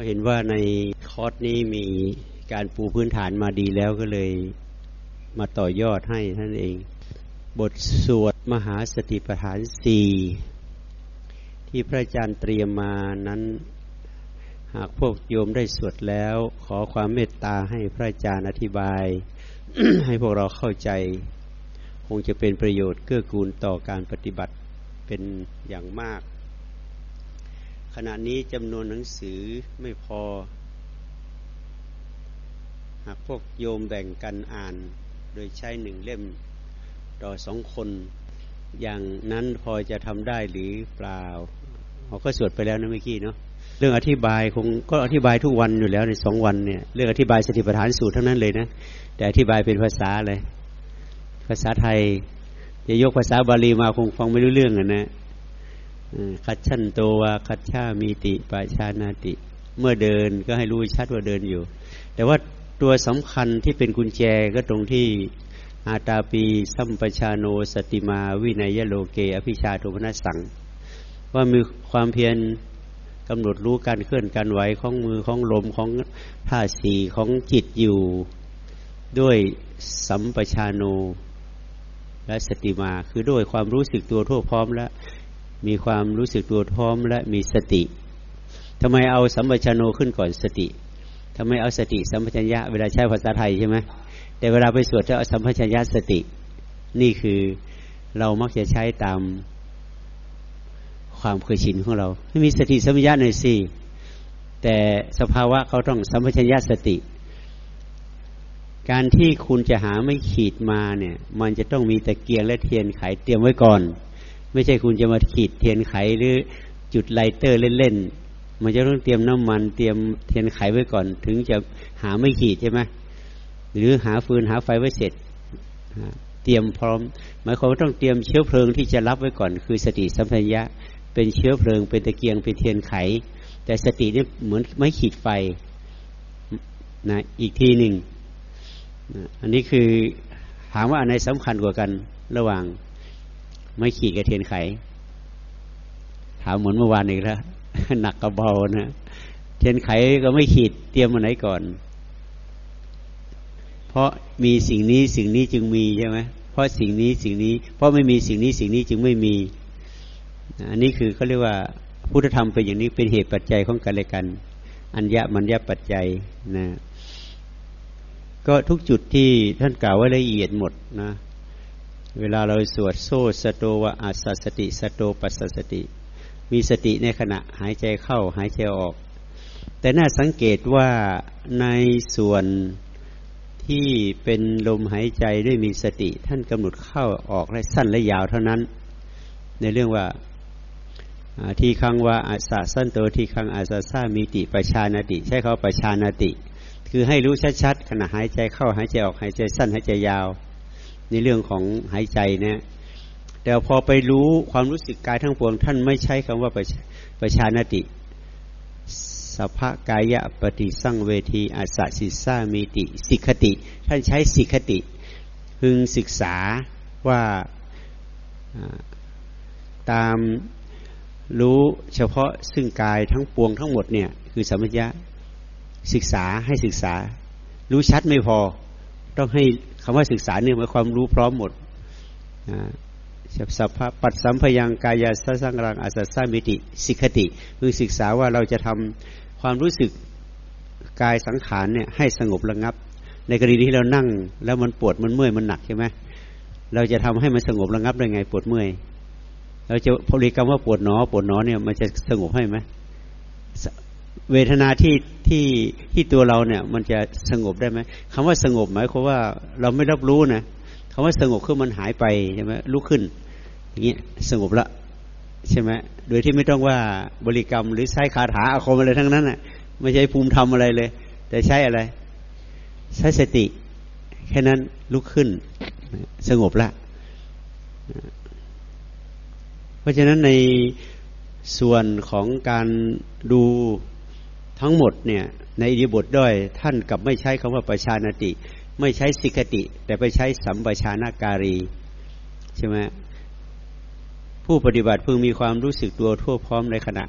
ก็เห็นว่าในคอร์สนี้มีการปูพื้นฐานมาดีแล้วก็เลยมาต่อยอดให้ท่านเอง บทสวดมหาสติปัฏฐานสี่ที่พระอาจารย์เตรียมมานั้น หากพวกโยมได้สวดแล้ว ขอความเมตตาให้พระอาจารย์อธิบาย ให้พวกเราเข้าใจ คงจะเป็นประโยชน์เกื้อกูลต่อการปฏิบัติเป็นอย่างมาก ขณะนี้จำนวนหนังสือไม่พอ หากพวกโยมแบ่งกันอ่าน โดยใช้หนึ่งเล่มต่อสองคน อย่างนั้นพอจะทำได้หรือเปล่าเขาก็สวดไปแล้วนะเมื่อกี้เนาะเรื่องอธิบายคงก็อธิบายทุกวันอยู่แล้วในสองวันเนี่ยเรื่องอธิบายสติปัฏฐานสูตรเทั้งนั้นเลยนะแต่อธิบายเป็นภาษาเลย ภาษาไทยจะยกภาษาบาลีมาคงฟังไม่รู้เรื่องอะนะ คัดชั่นโตวาคัดชามีติปะชานาติ เมื่อเดินก็ให้รู้ชัดว่าเดินอยู่ แต่ว่าตัวสำคัญที่เป็นกุญแจก็ตรงที่อาตาปีสัมปชาโนสติมาวินัยโลเก อภิชาโทมนัสสัง ว่ามีความเพียรกำหนดรู้การเคลื่อนการไหวของมือของลมของท่าสีของจิตอยู่ ด้วยสัมปชาโนและสติมา คือด้วยความรู้สึกตัวทั่วพร้อมและ มีความรู้สึกตัวพร้อมและมีสติทำไมเอาสัมปชาโนขึ้นก่อนสติทำไมเอาสติสัมปชัญญะเวลาใช้ภาษาไทยใช่ไหมแต่เวลาไปสวดจะเอาสัมปชัญญะสติ นี่คือเรามักจะใช้ตามความเคยชินของเราให้มีสติสัมปชัญญะหน่อยสิแต่สภาวะเขาต้องสัมปชัญญะสติ การที่คุณจะหาไม้ขีดมาเนี่ย มันจะต้องมีตะเกียงและเทียนไขเตรียมไว้ก่อน ไม่ใช่คุณจะมาขีดเทียนไขหรือจุด lighter เล่นๆ มันจะต้องเตรียมน้ำมันเตรียมเทียนไขไว้ก่อน ถึงจะหาไม้ขีดใช่ไหมหรือหาฟืนหาไฟไว้เสร็จ เตรียมพร้อม หมายความว่าต้องเตรียมเชื้อเพลิงที่จะรับไว้ก่อน คือสติสัมปชัญญะ เป็นเชื้อเพลิง เป็นตะเกียงเป็นเทียนไข แต่สตินี่เหมือนไม่ขีดไฟนะอีกทีหนึ่งอันนี้คือถามว่าอันไหนสำคัญกว่ากันระหว่าง ไม่ขีดกับเทียนไข ถามเหมือนเมื่อวานอีกแล้วหนักกับเบานะเทียนไขก็ไม่ขีดเตรียมมาไหนก่อน เพราะมีสิ่งนี้สิ่งนี้จึงมีใช่ไหมเพราะสิ่งนี้สิ่งนี้ เพราะไม่มีสิ่งนี้สิ่งนี้จึงไม่มี อันนี้คือเขาเรียกว่าพุทธธรรมเป็นอย่างนี้เป็นเหตุปัจจัยของกันและกัน อัญญมัญญปัจจัยนะ ก็ทุกจุดที่ท่านกล่าวไว้ละเอียดหมดนะ เวลาเราสวดโซสโตวะอาสสติสโตปัสสติ มีสติในขณะหายใจเข้าหายใจออก แต่น่าสังเกตว่าในส่วนที่เป็นลมหายใจด้วยมีสติ ท่านกำหนดเข้าออกและสั้นและยาวเท่านั้น ในเรื่องว่าที่คังว่าอาสาสั้นโตที่คังอาสาซามีติประชานาติ ใช้เขาประชานาติ คือให้รู้ชัดๆขณะหายใจเข้าหายใจออกหายใจสั้นหายใจยาว ในเรื่องของหายใจนะแต่พอไปรู้ความรู้สึกกายทั้งปวง ท่านไม่ใช้คำว่าประชานติสภกายะปฏิสั่งเวทีอาสสิสามีติ สิกขติ ท่านใช้สิกขติ พึงศึกษาว่าตามรู้เฉพาะซึ่งกายทั้งปวงทั้งหมดเนี่ยคือสัมปยะศึกษาให้ศึกษา รู้ชัดไม่พอ ต้องให้ คำว่าศึกษาเนี่ยหมายความรู้พร้อมหมดสัพพะปัดสัมพยังกายาสสังรังอาสัสามิติสิกติคือศึกษาว่าเราจะทำความรู้สึกกายสังขารเนี่ยให้สงบระงับ ในกรณีที่เรานั่ง แล้วมันปวดมันเมื่อยมันหนักใช่ไหมเราจะทำให้มันสงบระงับได้ไงปวดเมื่อยเราจะพริกรรมว่าปวดหนอ ปวดหนอเนี่ยมันจะสงบให้ไหม เวทนาที่ที่ที่ตัวเราเนี่ย มันจะสงบได้ไหมคำว่าสงบหมายความว่าเราไม่รับรู้นะคำว่าสงบคือมันหายไปใช่ไหมลุกขึ้น อย่างเงี้ยสงบละใช่ไหมโดยที่ไม่ต้องว่าบริกรรมหรือใช้คาถาอาคมอะไรทั้งนั้นอะ ไม่ใช่ภูมิธรรมอะไรเลย แต่ใช้อะไร ใช้สติ แค่นั้นลุกขึ้น สงบละ เพราะฉะนั้นในส่วนของการดู ทั้งหมดเนี่ยในอิริบทด้วยท่านกับไม่ใช้คำว่าประชานติ ไม่ใช้สิกติ แต่ไปใช้สัมปชานาการีใช่ไหมผู้ปฏิบัติพึงมีความรู้สึกตัวทั่วพร้อมในขณะ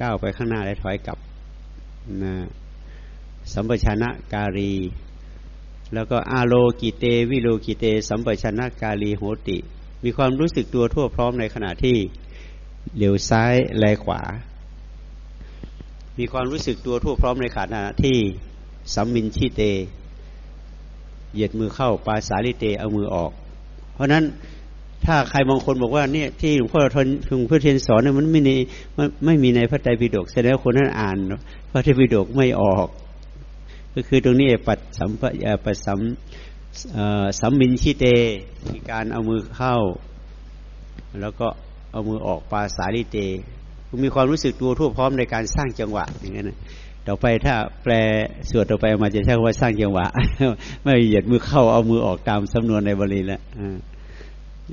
ก้าวไปข้างหน้าและถอยกลับนะสัมปชัญญะการี แล้วก็อาโลกิเต วิโลกิเต สัมปชัญญะการีโหติ มีความรู้สึกตัวทั่วพร้อมในขณะที่เหลียวซ้ายแลขวา มีความรู้สึกตัวทั่วพร้อมในขณะที่สัมมินชีเต เหยียดมือเข้าปาสาลิเตเอามือออก เพราะนั้นถ้าใครบางคนบอกว่าเนี่ยที่หลวงพ่อทนหลวงพ่อเทียนสอนเนี่ยมันไม่ในไม่ไม่มีในพระไตรปิฎกแสดงว่าคนนั้นอ่านพระไตรปิฎกไม่ออก ก็คือตรงนี้ปัดสัมปัดสัมสัมมินชิเตมีการเอามือเข้า แล้วก็เอามือออกปาสาลิเต มีความรู้สึกตัวทั่วพร้อมในการสร้างจังหวะอย่างนั้นต่อไปถ้าแปลสวดต่อไปมาจะใช้คำว่าสร้างจังหวะ ไม่เหยียดมือเข้าเอามือออกตามสำนวนในบาลีแล้ว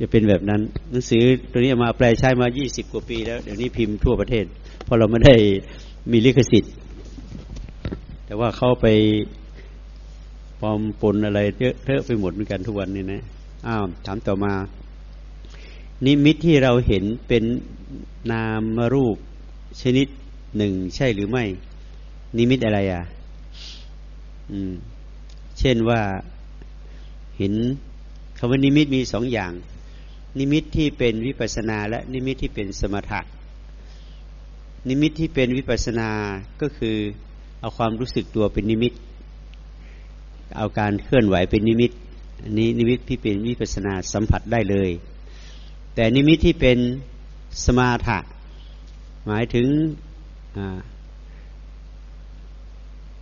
จะเป็นแบบนั้น หนังสือตัวนี้มาแปลใช้มายี่สิบกว่าปีแล้ว เดี๋ยวนี้พิมพ์ทั่วประเทศ เพราะเราไม่ได้มีลิขสิทธิ์ แต่ว่าเข้าไปปลอมปนอะไรเลอะเทอะไปหมดเหมือนกันทุกวันนี้นะอ้าวถามต่อมา นิมิตที่เราเห็นเป็นนามรูปชนิดหนึ่งใช่หรือไม่ นิมิตอะไรอะ อืม เช่นว่าเห็นคำว่านิมิตมีสองอย่าง นิมิตที่เป็นวิปัสสนา และนิมิตที่เป็นสมถะนิมิตที่เป็นวิปัสสนาก็คือเอาความรู้สึกตัวเป็นนิมิต เอาการเคลื่อนไหวเป็นนิมิต อันนี้นิมิตที่เป็นวิปัสสนาสัมผัสได้เลย แต่นิมิตที่เป็นสมถะหมายถึง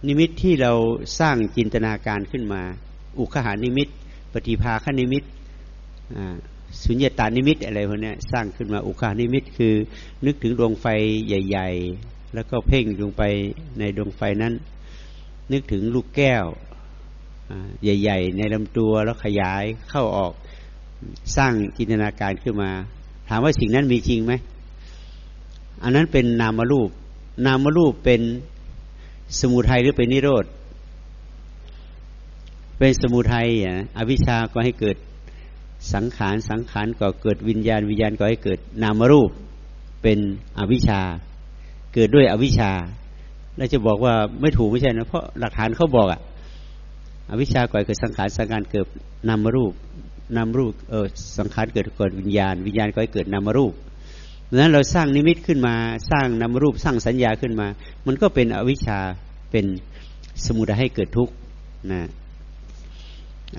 นิมิตที่เราสร้างจินตนาการขึ้นมา อุคคหนิมิต ปฏิภาคนิมิตสุญญตานิมิตอะไรพวกนี้สร้างขึ้นมาอุคคหนิมิตคือ นึกถึงดวงไฟใหญ่ ๆ แล้วก็เพ่งลงไปในดวงไฟนั้น นึกถึงลูกแก้วใหญ่ ๆ ในลำตัวแล้วขยายเข้าออก สร้างจินตนาการขึ้นมา ถามว่าสิ่งนั้นมีจริงไหม อันนั้นเป็นนามรูป นามรูปเป็นสมุทัยหรือเป็นนิโรธ เป็นสมุทัยอะอวิชาก็ให้เกิดสังขารสังขารก็เกิดวิญญาณวิญญาณก็ให้เกิดนามรูปเป็นอวิชชา เกิดด้วยอวิชชาแล้วจะบอกว่าไม่ถูกไม่ใช่นะเพราะหลักฐานเขาบอกอะอวิชชาก่อเกิดสังขารสังขารเกิดนามรูป นามรูปเออสังขารเกิดเกิดวิญญาณ วิญญาณก็ให้เกิดนามรูปดังนั้นเราสร้างนิมิตขึ้นมาสร้างนามรูปสร้างสัญญาขึ้นมา มันก็เป็นอวิชชาเป็นสมุทัยให้เกิดทุกข์นะ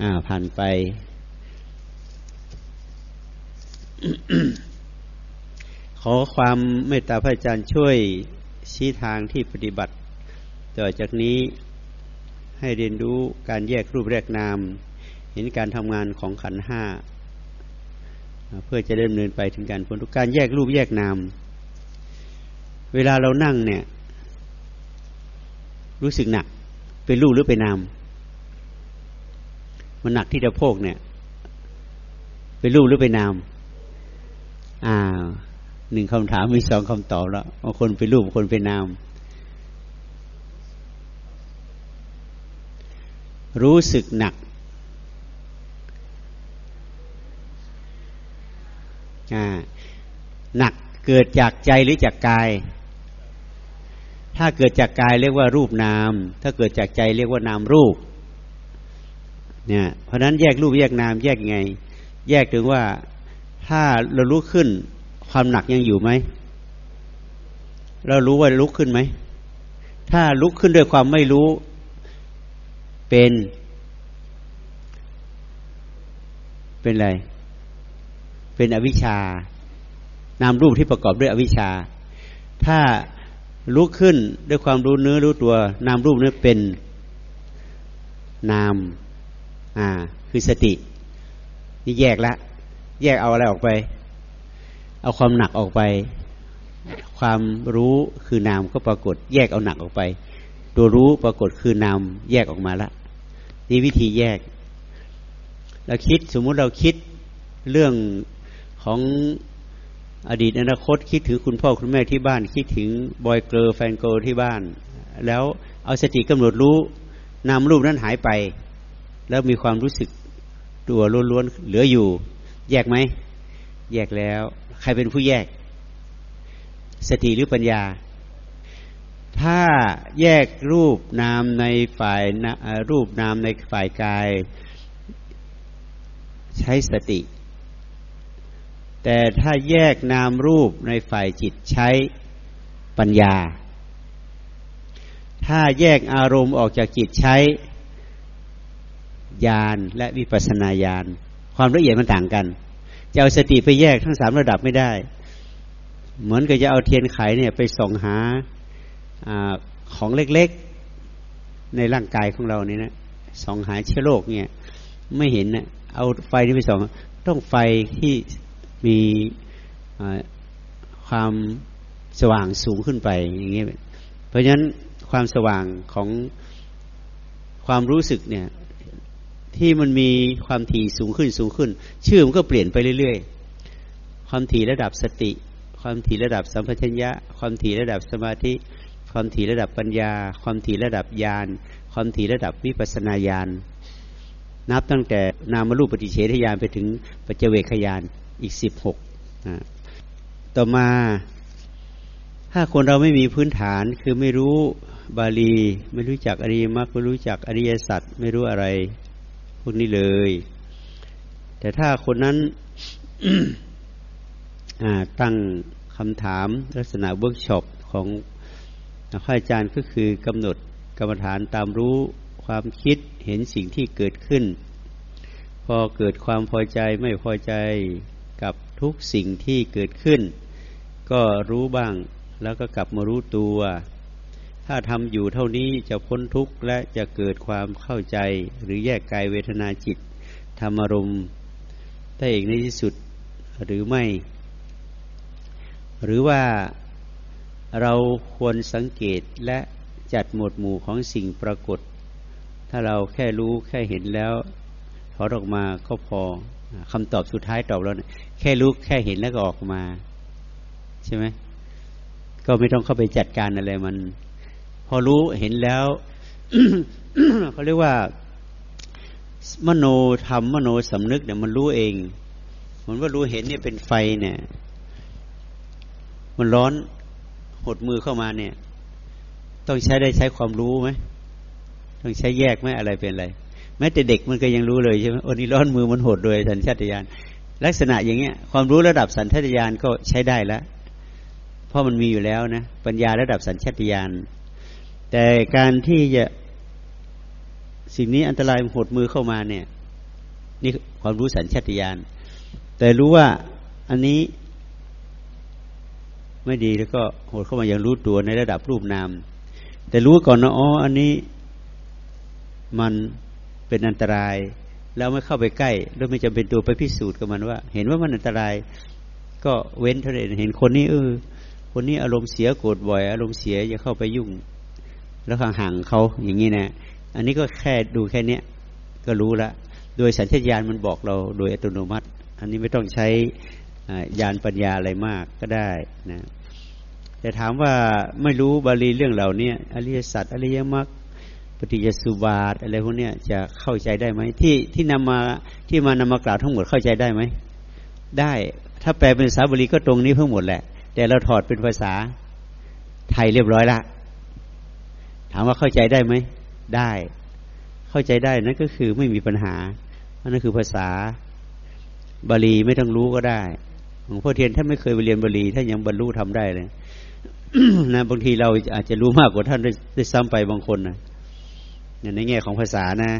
อ่าผ่านไป ขอความเมตตาพระอาจารย์ช่วยชี้ทางที่ปฏิบัติ ต่อจากนี้ให้เรียนรู้การแยกรูปแรกนาม เห็นการทำงานของขันห้าเพื่อจะดำเนินไปถึงการพ้นทุกการแยกรูปแยกนาม เวลาเรานั่งเนี่ย รู้สึกหนัก เป็นรูปหรือเป็นนาม มันหนักที่จะโพกเนี่ย เป็นรูปหรือเป็นนาม อ่าหนึ่งคำถามมีสองคำตอบแล้วบางคนเป็นรูปบางคนเป็นนาม รู้สึกหนักอ่า หนักเกิดจากใจหรือจากกาย ถ้าเกิดจากกายเรียกว่ารูปนาม ถ้าเกิดจากใจเรียกว่านามรูป เนี่ย เพราะนั้นแยกรูปแยกนามแยกไง แยกถึงว่าถ้าเราลุกขึ้น ความหนักยังอยู่ไหม เรารู้ว่าลุกขึ้นไหม ถ้าลุกขึ้นด้วยความไม่รู้เป็น เป็นอะไร เป็นอวิชชานามรูปที่ประกอบด้วยอวิชชา ถ้าลุกขึ้นด้วยความรู้เนื้อรู้ตัวนามรูปนี้เป็นนามอ่า คือสติ นี่แยกละ แยกเอาอะไรออกไป เอาความหนักออกไป ความรู้คือนามก็ปรากฏ แยกเอาหนักออกไป ตัวรู้ปรากฏคือนามแยกออกมาละนี่วิธีแยกเราคิดสมมุติเราคิดเรื่อง ของอดีตอนาคตคิดถึงคุณพ่อคุณแม่ที่บ้าน คิดถึงบอยเกลอแฟนเกลที่บ้าน แล้วเอาสติกำหนดรู้นามรูปนั้นหายไป แล้วมีความรู้สึกตัวล้วนๆเหลืออยู่ แยกไหม แยกแล้ว ใครเป็นผู้แยก สติหรือปัญญา ถ้าแยกรูปนามในฝ่ายรูปนามในฝ่ายกาย ใช้สติ แต่ถ้าแยกนามรูปในฝ่ายจิตใช้ปัญญา ถ้าแยกอารมณ์ออกจากจิตใช้ญาณและวิปัสนาญาณความละเอียดมันต่างกัน จะเอาสติไปแยกทั้งสามระดับไม่ได้ เหมือนกับจะเอาเทียนไขเนี่ยไปส่องหาอของเล็กๆในร่างกายของเรานี่นะส่องหาเชื้อโรคเนี่ย ไม่เห็นนะเอาไฟนี้ไปส่อง ต้องไฟที่ มีความสว่างสูงขึ้นไปอย่างเงี้ยเพราะฉะนั้นความสว่างของความรู้สึกเนี่ยที่มันมีความถี่สูงขึ้นสูงขึ้น ชื่อมันก็เปลี่ยนไปเรื่อย ๆ ความถี่ระดับสติ ความถี่ระดับสัมปชัญญะ ความถี่ระดับสมาธิ ความถี่ระดับปัญญา ความถี่ระดับญาณความถี่ระดับวิปัสนาญาณนับตั้งแต่นามรูปปฏิเฉทญาณไปถึงปัจเจเวคญาณ อีกสิบหกต่อมาถ้าคนเราไม่มีพื้นฐานคือไม่รู้บาลี ไม่รู้จักอริยมรรคไม่รู้จักอริยสัจไม่รู้อะไร พวกนี้เลย แต่ถ้าคนนั้นตั้งคำถามลักษณะเวิร์กช็อปของพระอาจารย์ก็คือกำหนดกรรมฐานตามรู้ความคิดเห็นสิ่งที่เกิดขึ้น พอเกิดความพอใจไม่พอใจ ทุกสิ่งที่เกิดขึ้น ก็รู้บ้างแล้วก็กลับมารู้ตัว ถ้าทำอยู่เท่านี้จะพ้นทุกข์และจะเกิดความเข้าใจหรือแยกกายเวทนาจิต ธรรมารมได้เองในที่สุดหรือไม่ หรือว่าเราควรสังเกตและจัดหมวดหมู่ของสิ่งปรากฏ ถ้าเราแค่รู้แค่เห็นแล้วถอดออกมาก็พอ คำตอบสุดท้ายตอบแล้วแค่รู้แค่เห็นแล้วก็ออกมา ใช่ไหมก็ไม่ต้องเข้าไปจัดการอะไรมัน พอรู้เห็นแล้วเขาเรียกว่า มโนธรรมมโนสำนึกเนี่ยมันรู้เองเหมือนว่ารู้เห็นเนี่ยเป็นไฟเนี่ย มันร้อนหดมือเข้ามาเนี่ย ต้องใช้ได้ใช้ความรู้ไหมต้องใช้แยกไหมอะไรเป็นอะไร แม้แต่เด็กมันก็ยังรู้เลยใช่ไหมโอ้นี่ร้อนมือมันหดโดยสัญชาตญาณลักษณะอย่างเงี้ย ความรู้ระดับสัญชาตญาณก็ใช้ได้แล้วเพราะมันมีอยู่แล้วนะปัญญาระดับสัญชาตญาณแต่การที่จะสิ่งนี้อันตรายหดมือเข้ามาเนี่ย นี่ความรู้สัญชาตญาณแต่รู้ว่าอันนี้ไม่ดีแล้วก็หดเข้ามาอย่างรู้ตัวในระดับรูปนาม แต่รู้ก่อนนะอ๋ออันนี้มัน เป็นอันตราย แล้วไม่เข้าไปใกล้ แล้วไม่จำเป็นตัวไปพิสูจน์กับมันว่า เห็นว่ามันอันตราย ก็เว้นเท่านั้นเห็นคนนี้เออคนนี้อารมณ์เสียโกรธบ่อย อารมณ์เสียอย่าเข้าไปยุ่ง แล้วห่างๆเขาอย่างนี้นะอันนี้ก็แค่ดูแค่เนี้ยก็รู้ละ โดยสัญชาตญาณมันบอกเราโดยอัตโนมัติ อันนี้ไม่ต้องใช้ญาณปัญญาอะไรมากก็ได้นะแต่ถามว่าไม่รู้บาลีเรื่องเหล่านี้อริยสัจอริยมรรค ปฏิจจสุบาทอะไรพวกนี้จะเข้าใจได้ไหมที่ที่นำมาที่มานำมากล่าวทั้งหมดเข้าใจได้ไหมได้ถ้าแปลเป็นภาษาบาลีก็ตรงนี้เพิ่งหมดแหละ แต่เราถอดเป็นภาษาไทยเรียบร้อยละถามว่าเข้าใจได้ไหมได้ เข้าใจได้นั่นก็คือไม่มีปัญหานั่นคือภาษาบาลีไม่ต้องรู้ก็ได้หลวงพ่อเทียนท่านไม่เคยไปเรียนบาลีท่านยังบรรลุทำได้เลยนะบางทีเราอาจจะรู้มากกว่าท่านได้ซ้ำไปบางคนนะ ในแง่ของภาษานะ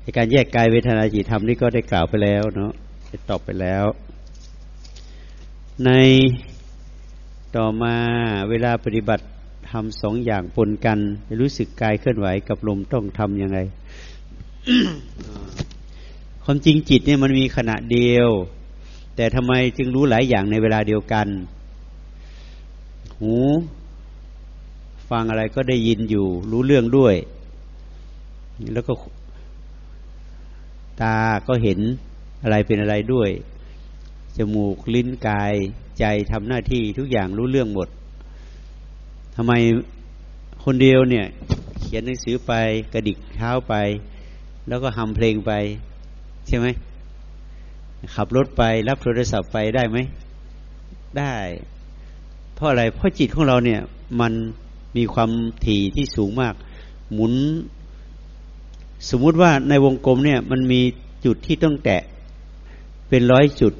ในการแยกกายเวทนาจิตธรรมนี่ก็ได้กล่าวไปแล้วเนาะได้ตอบไปแล้ว ในต่อมาเวลาปฏิบัติทำสองอย่างปนกัน รู้สึกกายเคลื่อนไหวกับลมต้องทำยังไง ความจริงจิตเนี่ยมันมีขณะเดียว แต่ทำไมจึงรู้หลายอย่างในเวลาเดียวกัน หู ฟังอะไรก็ได้ยินอยู่ รู้เรื่องด้วย แล้วก็ตาก็เห็นอะไรเป็นอะไรด้วย จมูกลิ้นกายใจทำหน้าที่ทุกอย่างรู้เรื่องหมดทำไมคนเดียวเนี่ย เขียนหนังสือไปกระดิกเท้าไป แล้วก็ทำเพลงไป ใช่ไหมขับรถไปรับโทรศัพท์ไปได้ไหม ได้ เพราะอะไรเพราะจิตของเราเนี่ย มัน มีความถี่ที่สูงมาก หมุน สมมุติว่าในวงกลมเนี่ย มันมีจุดที่ต้องแตะเป็นร้อยจุด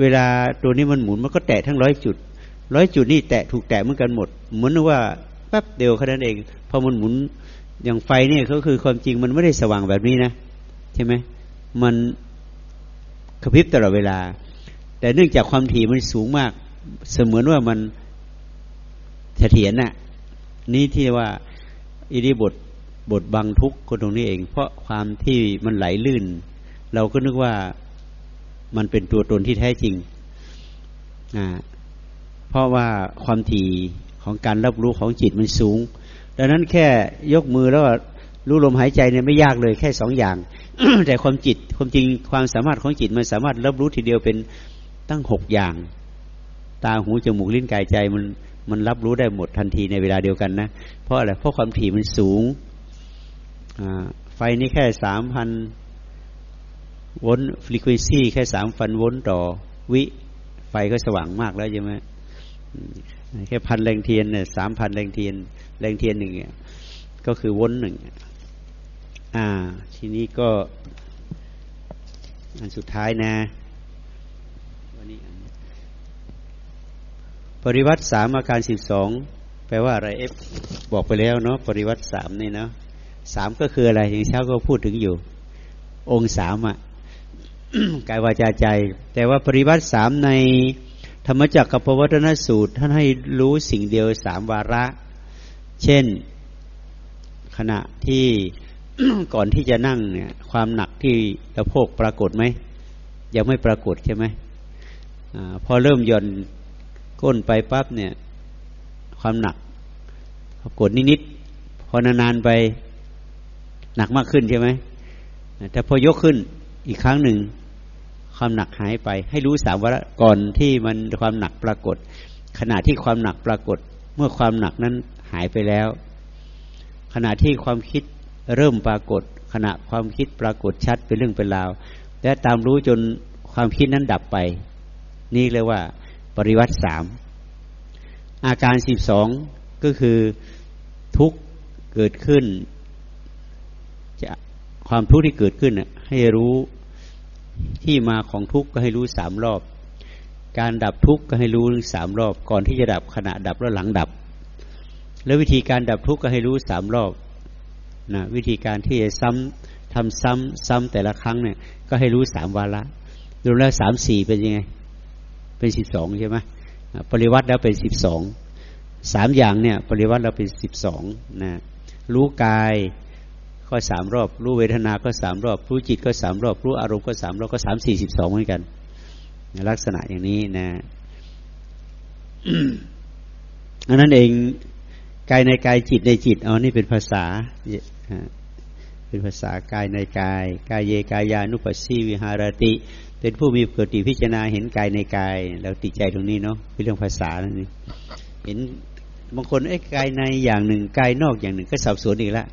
เวลาตัวนี้มันหมุนมันก็แตะทั้งร้อยจุดร้อยจุดนี่แตะถูกแตะเหมือนกันหมด เหมือนว่าแป๊บเดียวแค่นั้นเองพอมันหมุนอย่างไฟเนี่ยก็คือความจริงมันไม่ได้สว่างแบบนี้นะใช่ไหมมันกระพริบตลอดเวลา แต่เนื่องจากความถี่มันสูงมาก เสมือนว่ามันเถียรน่ะ นี่ที่ว่าอิริบทบทบังทุกคนตรงนี้เอง เพราะความที่มันไหลลื่น เราก็นึกว่ามันเป็นตัวตนที่แท้จริงอ่าเพราะว่าความถี่ของการรับรู้ของจิตมันสูง ดังนั้นแค่ยกมือแล้วรู้ลมหายใจเนี่ยไม่ยากเลยแค่สองอย่าง แต่ความจิตความจริงความสามารถของจิตมันสามารถรับรู้ทีเดียวเป็นตั้งหกอย่าง ตาหูจมูกลิ้นกายใจมัน มันรับรู้ได้หมดทันทีในเวลาเดียวกันนะ เพราะอะไรเพราะความถี่มันสูงไฟนี้แค่สามพันวลต์ฟรีควนซีแค่สามพันวลต์ต่อวิ ไฟก็สว่างมากแล้วใช่ไหมแค่พันแรงเทียนเนี่ยสามพันแรงเทียน แรงเทียนหนึ่งก็คือวลต์หนึ่งอ่า ทีนี้ก็ อันสุดท้ายนะ วันนี้ ปริวัติสามอาการสิบสองแปลว่าอะไรเอฟบอกไปแล้วเนาะปริวัติสามนี่เนาะสามก็คืออะไรอย่างเช้าก็พูดถึงอยู่ องค์สามอะกายวาจาใจ แต่ว่าปริวัติสามในธรรมจักรกับพวัตนสูตร ท่านให้รู้สิ่งเดียวสามวาระ เช่นขณะที่ก่อนที่จะนั่งเนี่ย ความหนักที่กระโพกปรากฏไหมยังไม่ปรากฏใช่ไหมอพอเริ่มย่อน ก้นไปปั๊บเนี่ย ความหนักปรากฏนิดๆพอนานๆไปหนักมากขึ้นใช่ไหมแต่พอยกขึ้นอีกครั้งหนึ่ง ความหนักหายไป ให้รู้สามวาระก่อนที่มันความหนักปรากฏ ขณะที่ความหนักปรากฏ เมื่อความหนักนั้นหายไปแล้ว ขณะที่ความคิดเริ่มปรากฏ ขณะความคิดปรากฏชัดเป็นเรื่องเป็นราวและตามรู้จนความคิดนั้นดับไป นี่เรียกว่า ปริวัติสามอาการสิบสองก็คือทุกเกิดขึ้น จะความทุกข์ที่เกิดขึ้นให้รู้ที่มาของทุกข์ก็ให้รู้สามรอบ การดับทุกข์ก็ให้รู้สามรอบ ก่อนที่จะดับขณะดับแล้วหลังดับ แล้ววิธีการดับทุกข์ก็ให้รู้สามรอบนะวิธีการที่จะซ้ำทำซ้ำซ้ำแต่ละครั้งเนี่ย ก็ให้รู้สามวาระรวมแล้วสามสี่เป็นยังไง เป็นสิบสองใช่ไหมปริวัติแล้วเป็นสิบสองสามอย่างเนี่ย ปริวัติเราเป็นสิบสองนะรู้กายก็สามรอบ รู้เวทนาก็สามรอบ รู้จิตก็สามรอบ รู้อารมณ์ก็สามรอบก็สามสี่สิบสองเหมือนกัน ลักษณะอย่างนี้นะอันนั้นเองกายในกายจิตในจิตเอนี่เป็นภาษา เป็นภาษากายในกาย กายเยกายานุปัสสีวิหารติ เป็นผู้มีเกิติพิจารณาเห็นกายในกายแล้วติดใจตรงนี้เนาะเป็นเรื่องภาษานั่นนี่เห็นบางคนไอ้กายในอย่างหนึ่งกายนอกอย่างหนึ่งก็สับสนอีกล้ว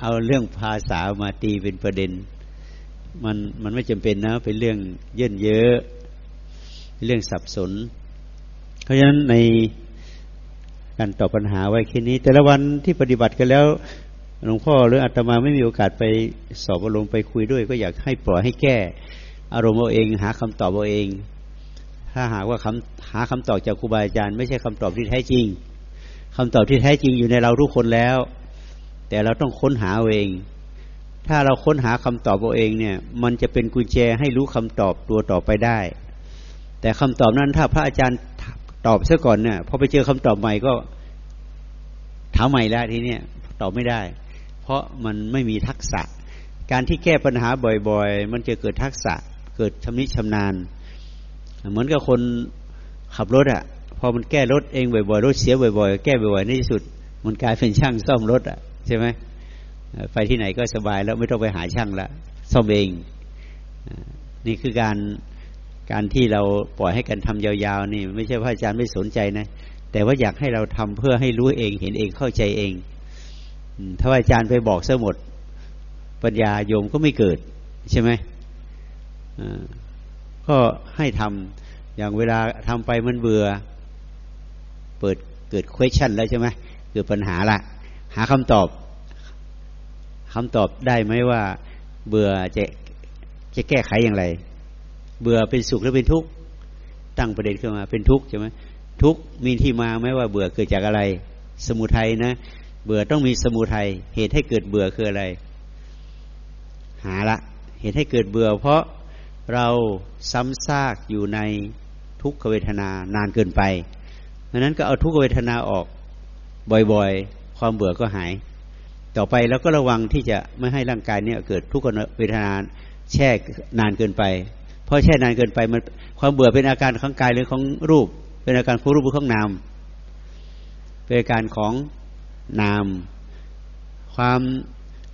เอาเรื่องภาษามาตีเป็นประเด็น มันมันไม่จำเป็นนะเป็นเรื่องเยินเยอะเรื่องสับสน เพราะฉะนั้นในการตอบปัญหาไว้แค่นี้ แต่ละวันที่ปฏิบัติกันแล้ว หลวงพ่อหรืออาตมาไม่มีโอกาสไปสอบอารมณ์ไปคุยด้วย ก็อยากให้ปล่อยให้แก้ อารมณ์เอาเอง หาคำตอบเอาเอง ถ้าหากว่าคำหาคำตอบจากครูบาอาจารย์ไม่ใช่คำตอบที่แท้จริงคำตอบที่แท้จริงอยู่ในเราทุกคนแล้ว แต่เราต้องค้นหาเองถ้าเราค้นหาคำตอบเอาเองเนี่ย มันจะเป็นกุญแจให้รู้คำตอบตัวต่อไปได้ แต่คำตอบนั้นถ้าพระอาจารย์ตอบซะก่อนเนี่ยพอไปเจอคำตอบใหม่ก็ถามใหม่แล้วทีเนี้ยตอบไม่ได้ เพราะมันไม่มีทักษะ การที่แก้ปัญหาบ่อยๆ มันจะเกิดทักษะ เกิดชำนิชำนาญ เหมือนกับคนขับรถอะ่ะ พอมันแก้รถเองบ่อยๆ รถเสียบ่อยๆ แก้บ่อยๆ ในที่สุด มันกลายเป็นช่างซ่อมรถอะ่ะใช่ไหมไปที่ไหนก็สบายแล้วไม่ต้องไปหาช่างละซ่อมเอง นี่คือการการที่เราปล่อยให้กันทำยาวๆ นี่ ไม่ใช่ว่าอาจารย์ไม่สนใจนะ แต่ว่าอยากให้เราทำเพื่อให้รู้เองเห็นเองเข้าใจเอง ถ้าอาจารย์ไปบอกเสหมด ปัญญาโยมก็ไม่เกิด ใช่ไหมก็ให้ทำอย่างเวลาทำไปมันเบื่อ เปิดเกิด question แล้วใช่ไหมเกิดปัญหาละหาคำตอบคำตอบได้ไหมว่า เบื่อจะจะแก้ไขอย่างไร เบื่อเป็นสุขหรือเป็นทุกข์ตั้งประเด็นขึ้นมาเป็นทุกข์ใช่ไหมทุกข์มีที่มาไหมว่าเบื่อเกิดจากอะไร สมุทัยนะ เบื่อต้องมีสมุทัยเหตุให้เกิดเบื่อคืออะไร หาละเหตุให้เกิดเบื่อ เพราะเราซ้ำซากอยู่ในทุกขเวทนานานเกินไปดังนั้นก็เอาทุกขเวทนาออกบ่อยๆ ความเบื่อก็หาย ต่อไปแล้วก็ระวังที่จะไม่ให้ร่างกายเนี่ยเกิดทุกขเวทนาแช่นานเกินไป เพราะแช่นานเกินไปมันความเบื่อเป็นอาการของกายหรือของรูป เป็นอาการของรูปหรือของนามเป็นอาการของ นาม ความ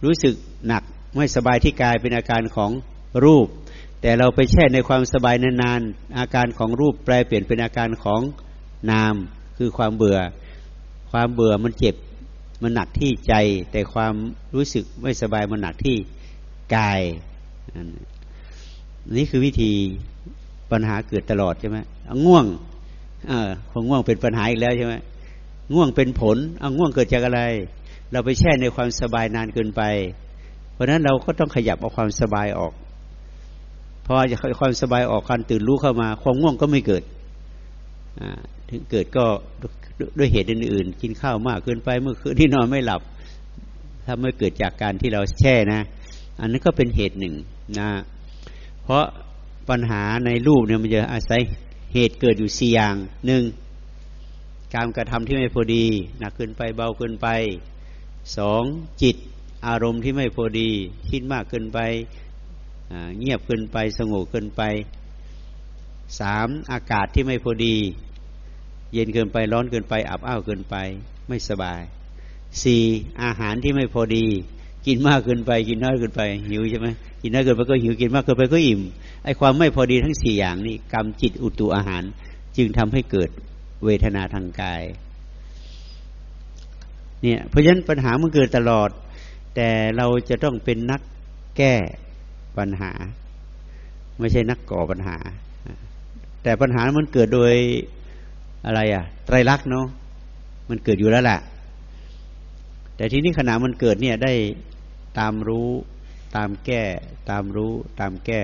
รู้สึกหนักไม่สบายที่กายเป็นอาการของรูป แต่เราไปแช่ในความสบายนานๆอาการของรูปแปลเปลี่ยนเป็นอาการของนาม คือความเบื่อ ความเบื่อมันเจ็บมันหนักที่ใจ แต่ความรู้สึกไม่สบายมันหนักที่กายนี่คือวิธีปัญหาเกิดตลอดใช่ไหมง่วง เออพอง่วงเป็นปัญหาอีกแล้วใช่ไหม ง่วงเป็นผลเอาง่วงเกิดจากอะไร เราไปแช่ในความสบายนานเกินไป เพราะฉะนั้นเราก็ต้องขยับเอาความสบายออกพอจะความสบายออกการตื่นรู้เข้ามา ความง่วงก็ไม่เกิดถึงเกิดก็ด้วยเหตุอื่นๆ กินข้าวมากเกินไปเมื่อคืนที่นอนไม่หลับถ้าไม่เกิดจากการที่เราแช่นะ อันนั้นก็เป็นเหตุหนึ่งนะเพราะปัญหาในรูปเนี่ยมันจะอาศัยเหตุเกิดอยู่สี่อย่างหนึ่ง การกระทำที่ไม่พอดีหนักเกินไปเบาเกินไปสองจิตอารมณ์ที่ไม่พอดี คิดมากเกินไปเงียบเกินไปสงบเกินไปสามอากาศที่ไม่พอดี เย็นเกินไปร้อนเกินไป อับอ้าวเกินไป ไม่สบายสี่อาหารที่ไม่พอดี กินมากเกินไป กินน้อยเกินไป หิวใช่ไหมกินน้อยเกินไปก็หิวกินมากเกินไปก็อิ่มไอความไม่พอดีทั้งสี่อย่างนี้กรรมจิตอุตุอาหาร จึงทำให้เกิด เวทนาทางกาย เนี่ย เพราะฉะนั้นปัญหามันเกิดตลอด แต่เราจะต้องเป็นนักแก้ปัญหา ไม่ใช่นักก่อปัญหา แต่ปัญหามันเกิดโดยอะไรอะ ไตรลักษณ์เนาะมันเกิดอยู่แล้วแหละแต่ทีนี้ขณะมันเกิดเนี่ยได้ตามรู้ตามแก้ ตามรู้ตามแก้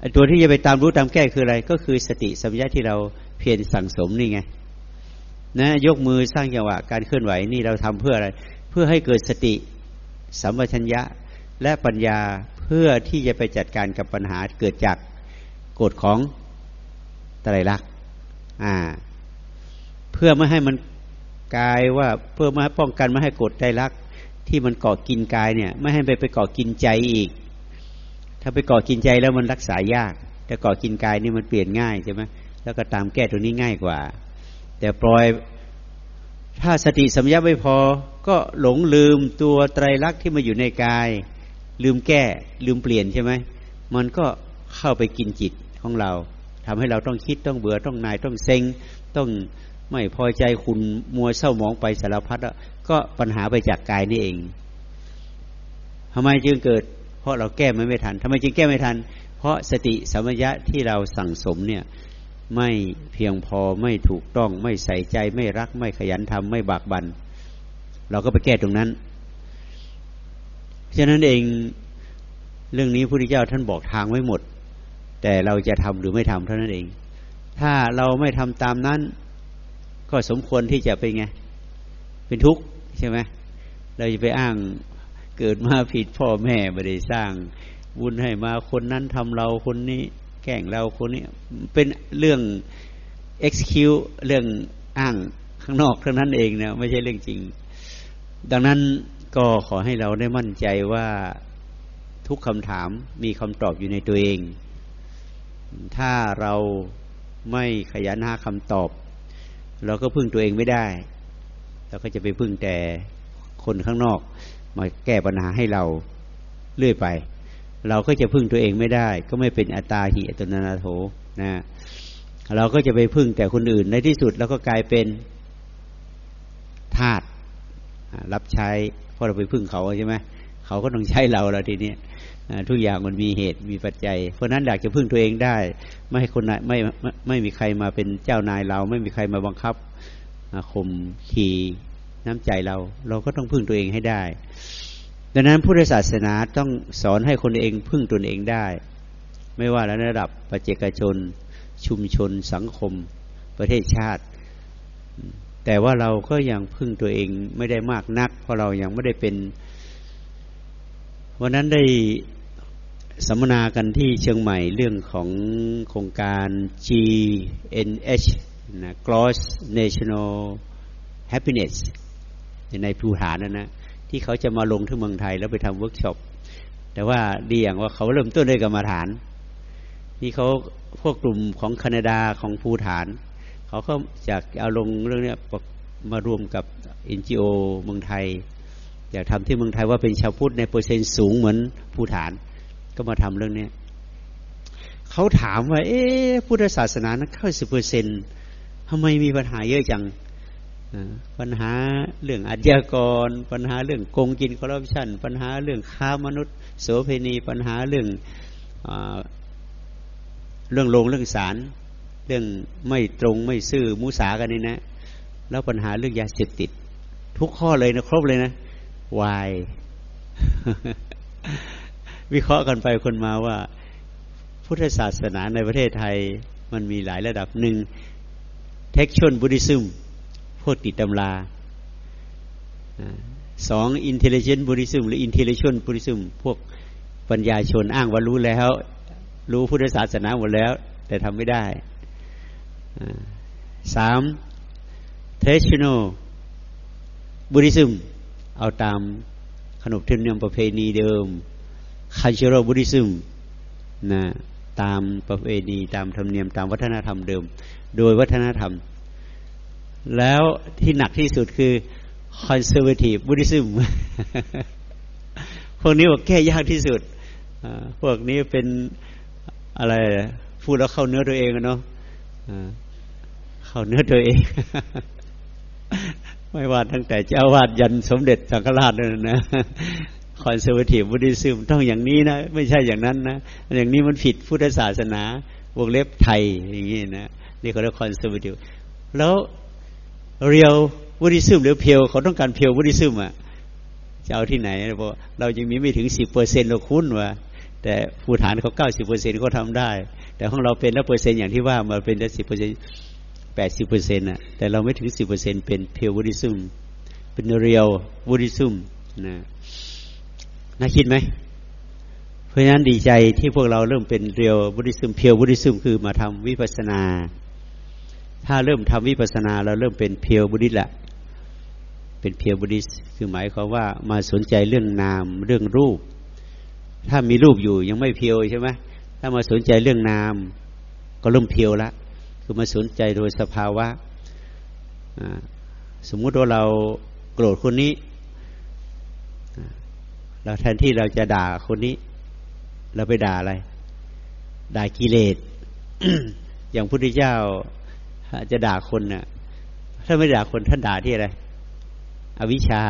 ไอตัวที่จะไปตามรู้ตามแก้คืออะไร ก็คือสติสัมยาที่เรา เพียรสั่งสมนี่ไงนะยกมือสร้างจังหวะการเคลื่อนไหวนี่เราทำเพื่ออะไร เพื่อให้เกิดสติสัมปชัญญะและปัญญาเพื่อที่จะไปจัดการกับปัญหาเกิดจากกฎของไตรลักษณ์อ่า เพื่อไม่ให้มันกายว่าเพื่อมาป้องกันไม่ให้กฎไตรลักษณ์ที่มันเกาะกินกายเนี่ย ไม่ให้ไปไปเกาะกินใจอีก ถ้าไปเกาะกินใจแล้วมันรักษายาก แต่เกาะกินกายนี่มันเปลี่ยนง่ายใช่ไหม แล้วก็ตามแก้ตัวนี้ง่ายกว่า แต่ปล่อยถ้าสติสัมยาไม่พอ ก็หลงลืมตัวไตรลักษณ์ที่มาอยู่ในกาย ลืมแก้ลืมเปลี่ยนใช่ไหมมันก็เข้าไปกินจิตของเราทำให้เราต้องคิดต้องเบื่อต้องนายต้องเซ็งต้องไม่พอใจคุณมัวเศร้ามองไปสารพัดก็ปัญหาไปจากกายนี่เองทำไมจึงเกิด เพราะเราแก้ไม่ทันทำไมจึงแก้ไม่ทัน เพราะสติสัมยะที่เราสั่งสมเนี่ย ไม่เพียงพอไม่ถูกต้อง ไม่ใส่ใจไม่รัก ไม่ขยันทำไม่บากบันเราก็ไปแก้ตรงนั้นฉะนั้นเองเรื่องนี้พระพุทธเจ้าท่านบอกทางไว้หมด แต่เราจะทำหรือไม่ทำเท่านั้นเอง ถ้าเราไม่ทำตามนั้น ก็สมควรที่จะเป็นไง เป็นทุกข์ใช่ไหมเราจะไปอ้างเกิดมาผิดพ่อแม่ไม่ได้สร้างบุญให้มาคนนั้นทำเราคนนี้ แกล้งเราคนนี้เป็นเรื่อง excuse เรื่องอ้างข้างนอกเท่านั้นเองนะไม่ใช่เรื่องจริง ดังนั้นก็ขอให้เราได้มั่นใจว่าทุกคำถามมีคำตอบอยู่ในตัวเอง ถ้าเราไม่ขยันหาคำตอบ เราก็พึ่งตัวเองไม่ได้ เราก็จะไปพึ่งแต่คนข้างนอก มาแก้ปัญหาให้เราเรื่อยไป เราก็จะพึ่งตัวเองไม่ได้ ก็ไม่เป็นอัตตาหิอัตนาโถนะเราก็จะไปพึ่งแต่คนอื่นในที่สุดเราก็กลายเป็นทาสรับใช้เพราะเราไปพึ่งเขาใช่ไหมเขาก็ต้องใช้เราแล้วทีนี้ทุกอย่างมันมีเหตุมีปัจจัย เพราะนั้นอยากจะพึ่งตัวเองได้ ไม่ให้คนไม่ไม่ไม่มีใครมาเป็นเจ้านายเรา ไม่มีใครมาบังคับอาคมขีน้ำใจเรา เราก็ต้องพึ่งตัวเองให้ได้ ดังนั้นพุทธศาสนาต้องสอนให้คนเองพึ่งตนเองได้ ไม่ว่าระดับประเจกชน ชุมชน สังคม ประเทศชาติ แต่ว่าเราก็ยังพึ่งตัวเองไม่ได้มากนัก เพราะเรายังไม่ได้เป็น วันนั้นได้สัมมนากันที่เชียงใหม่เรื่องของโครงการ GNH นะ Gross National Happiness ในภูฐานนะนะ ที่เขาจะมาลงที่เมืองไทยแล้วไปทำเวิร์กช็อปแต่ว่าดีอย่างว่าเขาเริ่มต้นด้วยกรรมฐาน นี่เขาพวกกลุ่มของแคนาดาของภูฐาน เขาก็จากเอาลงเรื่องนี้มารวมกับ NGO เมืองไทย อยากทำที่เมืองไทยว่าเป็นชาวพุทธในเปอร์เซ็นต์สูงเหมือนภูฐาน ก็มาทำเรื่องนี้เขาถามว่า เอ๊ะพุทธศาสนานั้นเข้าสิบเปอร์เซ็นทำไมมีปัญหาเยอะจัง ปัญหาเรื่องอาชญากร ปัญหาเรื่องโกงกินคอร์รัปชันปัญหาเรื่องค้ามนุษย์ โสเพณี ปัญหาเรื่องเรื่องลงเรื่องสาร เรื่องไม่ตรงไม่ซื่อมุสากันนี่นะ แล้วปัญหาเรื่องยาเสพติด ทุกข้อเลยนะครบเลยนะวายวิเคราะห์กันไปคนมาว่า พุทธศาสนาในประเทศไทยมันมีหลายระดับหนึ่งเทคชนบุริซึม พวกติดตำราสอง intelligent Buddhism หรือ intellectual Buddhism พวกปัญญาชนอ้างว่ารู้แล้ว รู้พุทธศาสนาหมดแล้ว แต่ทำไม่ได้สาม traditional Buddhism เอาตามขนบธรรมเนียมประเพณีเดิม cultural Buddhism นะตามประเพณีตามธรรมเนียมตามวัฒนธรรมเดิม โดยวัฒนธรรม แล้วที่หนักที่สุดคือ conservative Buddhism พวกนี้บอกแก้ยากที่สุด พวกนี้เป็นอะไรพูดแล้วเข้าเนื้อตัวเองเนาะเข้าเนื้อตัวเอง ไม่ว่าตั้งแต่เจ้าวาดยันสมเด็จสังฆราชเลยนะคอนเซอร์วทีฟบุริซึมต้องอย่างนี้นะ ไม่ใช่อย่างนั้นนะ อย่างนี้มันผิดพุทธศาสนาวงเล็บไทยอย่างนี้นะ นี่เขาเรียกคอนเซอร์วทีฟแล้ว เรียวบุริซึมหรือเพียวเขาต้องการเพียวบุริซึมอะจะเอาที่ไหนเพราะเรายังมีไม่ถึงสิบเปอร์เซ็นต์เราคุ้นว่าแต่ผู้ฐานเขาเก้าสิบเปอร์เซ็นต์เขาทำได้ แต่ของเราเป็นแล้วเปอร์เซ็นต์อย่างที่ว่ามาเป็นได้สิบเปอร์เซ็นต์แปดสิบเปอร์เซ็นต์อะแต่เราไม่ถึงสิบเปอร์เซ็นต์เป็นเพียวบุริซึมเป็นเรียวบุริซึมนะน่าคิดไหมเพราะฉะนั้นดีใจที่พวกเราเริ่มเป็นเรียวบุริซึมเพียวบุริซึมคือมาทำวิปัสนา ถ้าเริ่มทำวิปัสนาเราเริ่มเป็นเพียวบุริสละ เป็นเพียวบุริสคือหมายความว่ามาสนใจเรื่องนามเรื่องรูป ถ้ามีรูปอยู่ยังไม่เพียวใช่ไหมถ้ามาสนใจเรื่องนาม ก็เริ่มเพียวละ คือมาสนใจโดยสภาวะสมมุติว่าเราโกรธคนนี้เราแทนที่เราจะด่าคนนี้ เราไปด่าอะไร ด่ากิเลสอย่างพุทธเจ้า จะด่าคนน่ะ ถ้าไม่ด่าคนท่านด่าที่อะไร อวิชชา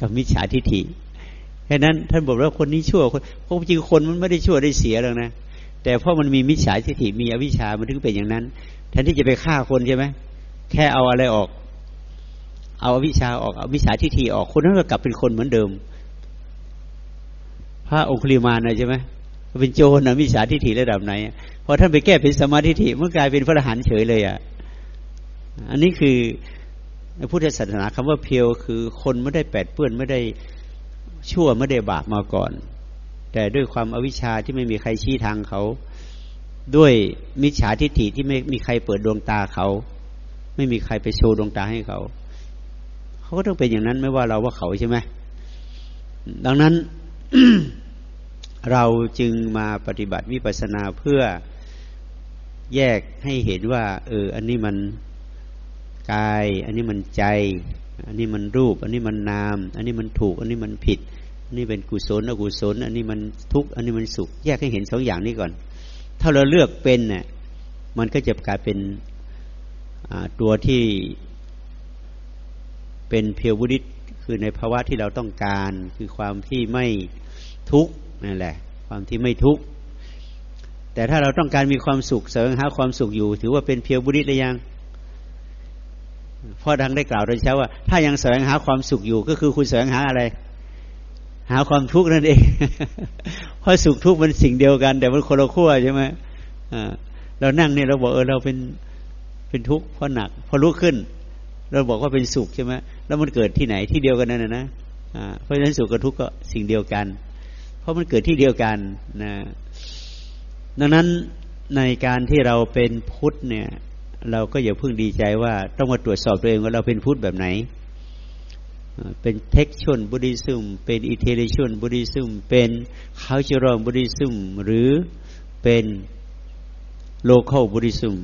กับมิจฉาทิฏฐิแค่นั้นท่านบอกว่าคนนี้ชั่วคนพราะจริงคนมันไม่ได้ชั่วได้เสียหรอกนะ แต่เพราะมันมีมิจฉาทิฏฐิมีอวิชชามันถึงเป็นอย่างนั้นแทนที่จะไปฆ่าคนใช่ไหมแค่เอาอะไรออก เอาอวิชชาออกเอาวิชาทิฏฐิออกคนนั้นก็กลับเป็นคนเหมือนเดิม พระองคุลิมานะใช่ไหม เป็นโจรนะมิจฉาทิฏฐิระดับไหนพอท่านไปแก้เป็นสมาธิเมื่อกลายเป็นพระอรหันต์เฉยเลยอะอันนี้คือพุทธศาสนาคำว่าเพียวคือคนไม่ได้แปดเปื้อนไม่ได้ชั่วไม่ได้บาปมาก่อน แต่ด้วยความอวิชชาที่ไม่มีใครชี้ทางเขา ด้วยมิจฉาทิฏฐิที่ไม่มีใครเปิดดวงตาเขา ไม่มีใครไปโชว์ดวงตาให้เขา เขาก็ต้องเป็นอย่างนั้นไม่ว่าเราว่าเขาใช่ไหมดังนั้น เราจึงมาปฏิบัติวิปัสนาเพื่อแยกให้เห็นว่า เออ อันนี้มันกาย อันนี้มันใจ อันนี้มันรูป อันนี้มันนาม อันนี้มันถูก อันนี้มันผิด อันนี้เป็นกุศลอกุศล อันนี้มันทุกข์ อันนี้มันสุข แยกให้เห็นสองอย่างนี้ก่อน ถ้าเราเลือกเป็นเนี่ยมันก็จะกลายเป็นตัวที่เป็นเพียวบุริษคือในภาวะที่เราต้องการ คือความที่ไม่ทุกข์ นั่นแหละ ความที่ไม่ทุกข์แต่ถ้าเราต้องการมีความสุขเสริมหาความสุขอยู่ ถือว่าเป็นเพียวบุริษหรือยังพ่อดังได้กล่าวโดยเฉพาว่า ถ้ายังแสวงหาความสุขอยู่ ก็คือคุณแสวงหาอะไร หาความทุกข์นั่นเองเพราะสุขทุกข์มันสิ่งเดียวกัน แต่มันคนละขั้วใช่ไหมเรานั่งเนี่ยเราบอกเออเราเป็นเป็นทุกข์เพราะหนัก พอรู้ขึ้น เราบอกว่าเป็นสุขใช่ไหมแล้วมันเกิดที่ไหนที่เดียวกันนั่นนะนะเพราะฉะนั้นสุขกับทุกข์ก็สิ่งเดียวกัน เพราะมันเกิดที่เดียวกันนะดังนั้นในการที่เราเป็นพุทธเนี่ย เราก็อย่าเพิ่งดีใจว่าต้องมาตรวจสอบตัวเองว่าเราเป็นพุทธแบบไหน เป็น traditional Buddhism เป็น intellectual Buddhism เป็น cultural Buddhism หรือเป็น local Buddhism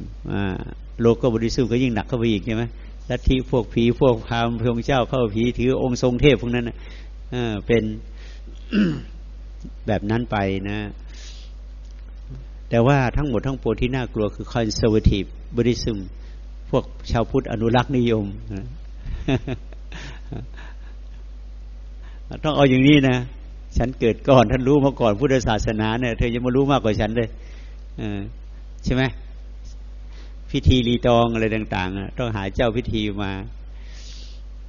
local Buddhism ก็ยิ่งหนักเข้าไปอีกใช่ไหมลัทธิพวกผีพวกพราหมณ์พวกเจ้าเข้าผีถือองค์ทรงเทพพวกนั้นเป็น แบบนั้นไปนะ แต่ว่าทั้งหมดทั้งปวงที่น่ากลัวคือ conservative Buddhismพวกชาวพุทธอนุรักษ์นิยมต้องเอาอย่างนี้นะ ฉันเกิดก่อน ท่านรู้มาก่อนพุทธศาสนาเนี่ย เธอจะมารู้มากกว่าฉันเลยใช่ไหมพิธีรีตองอะไรต่างๆต้องหาเจ้าพิธีมา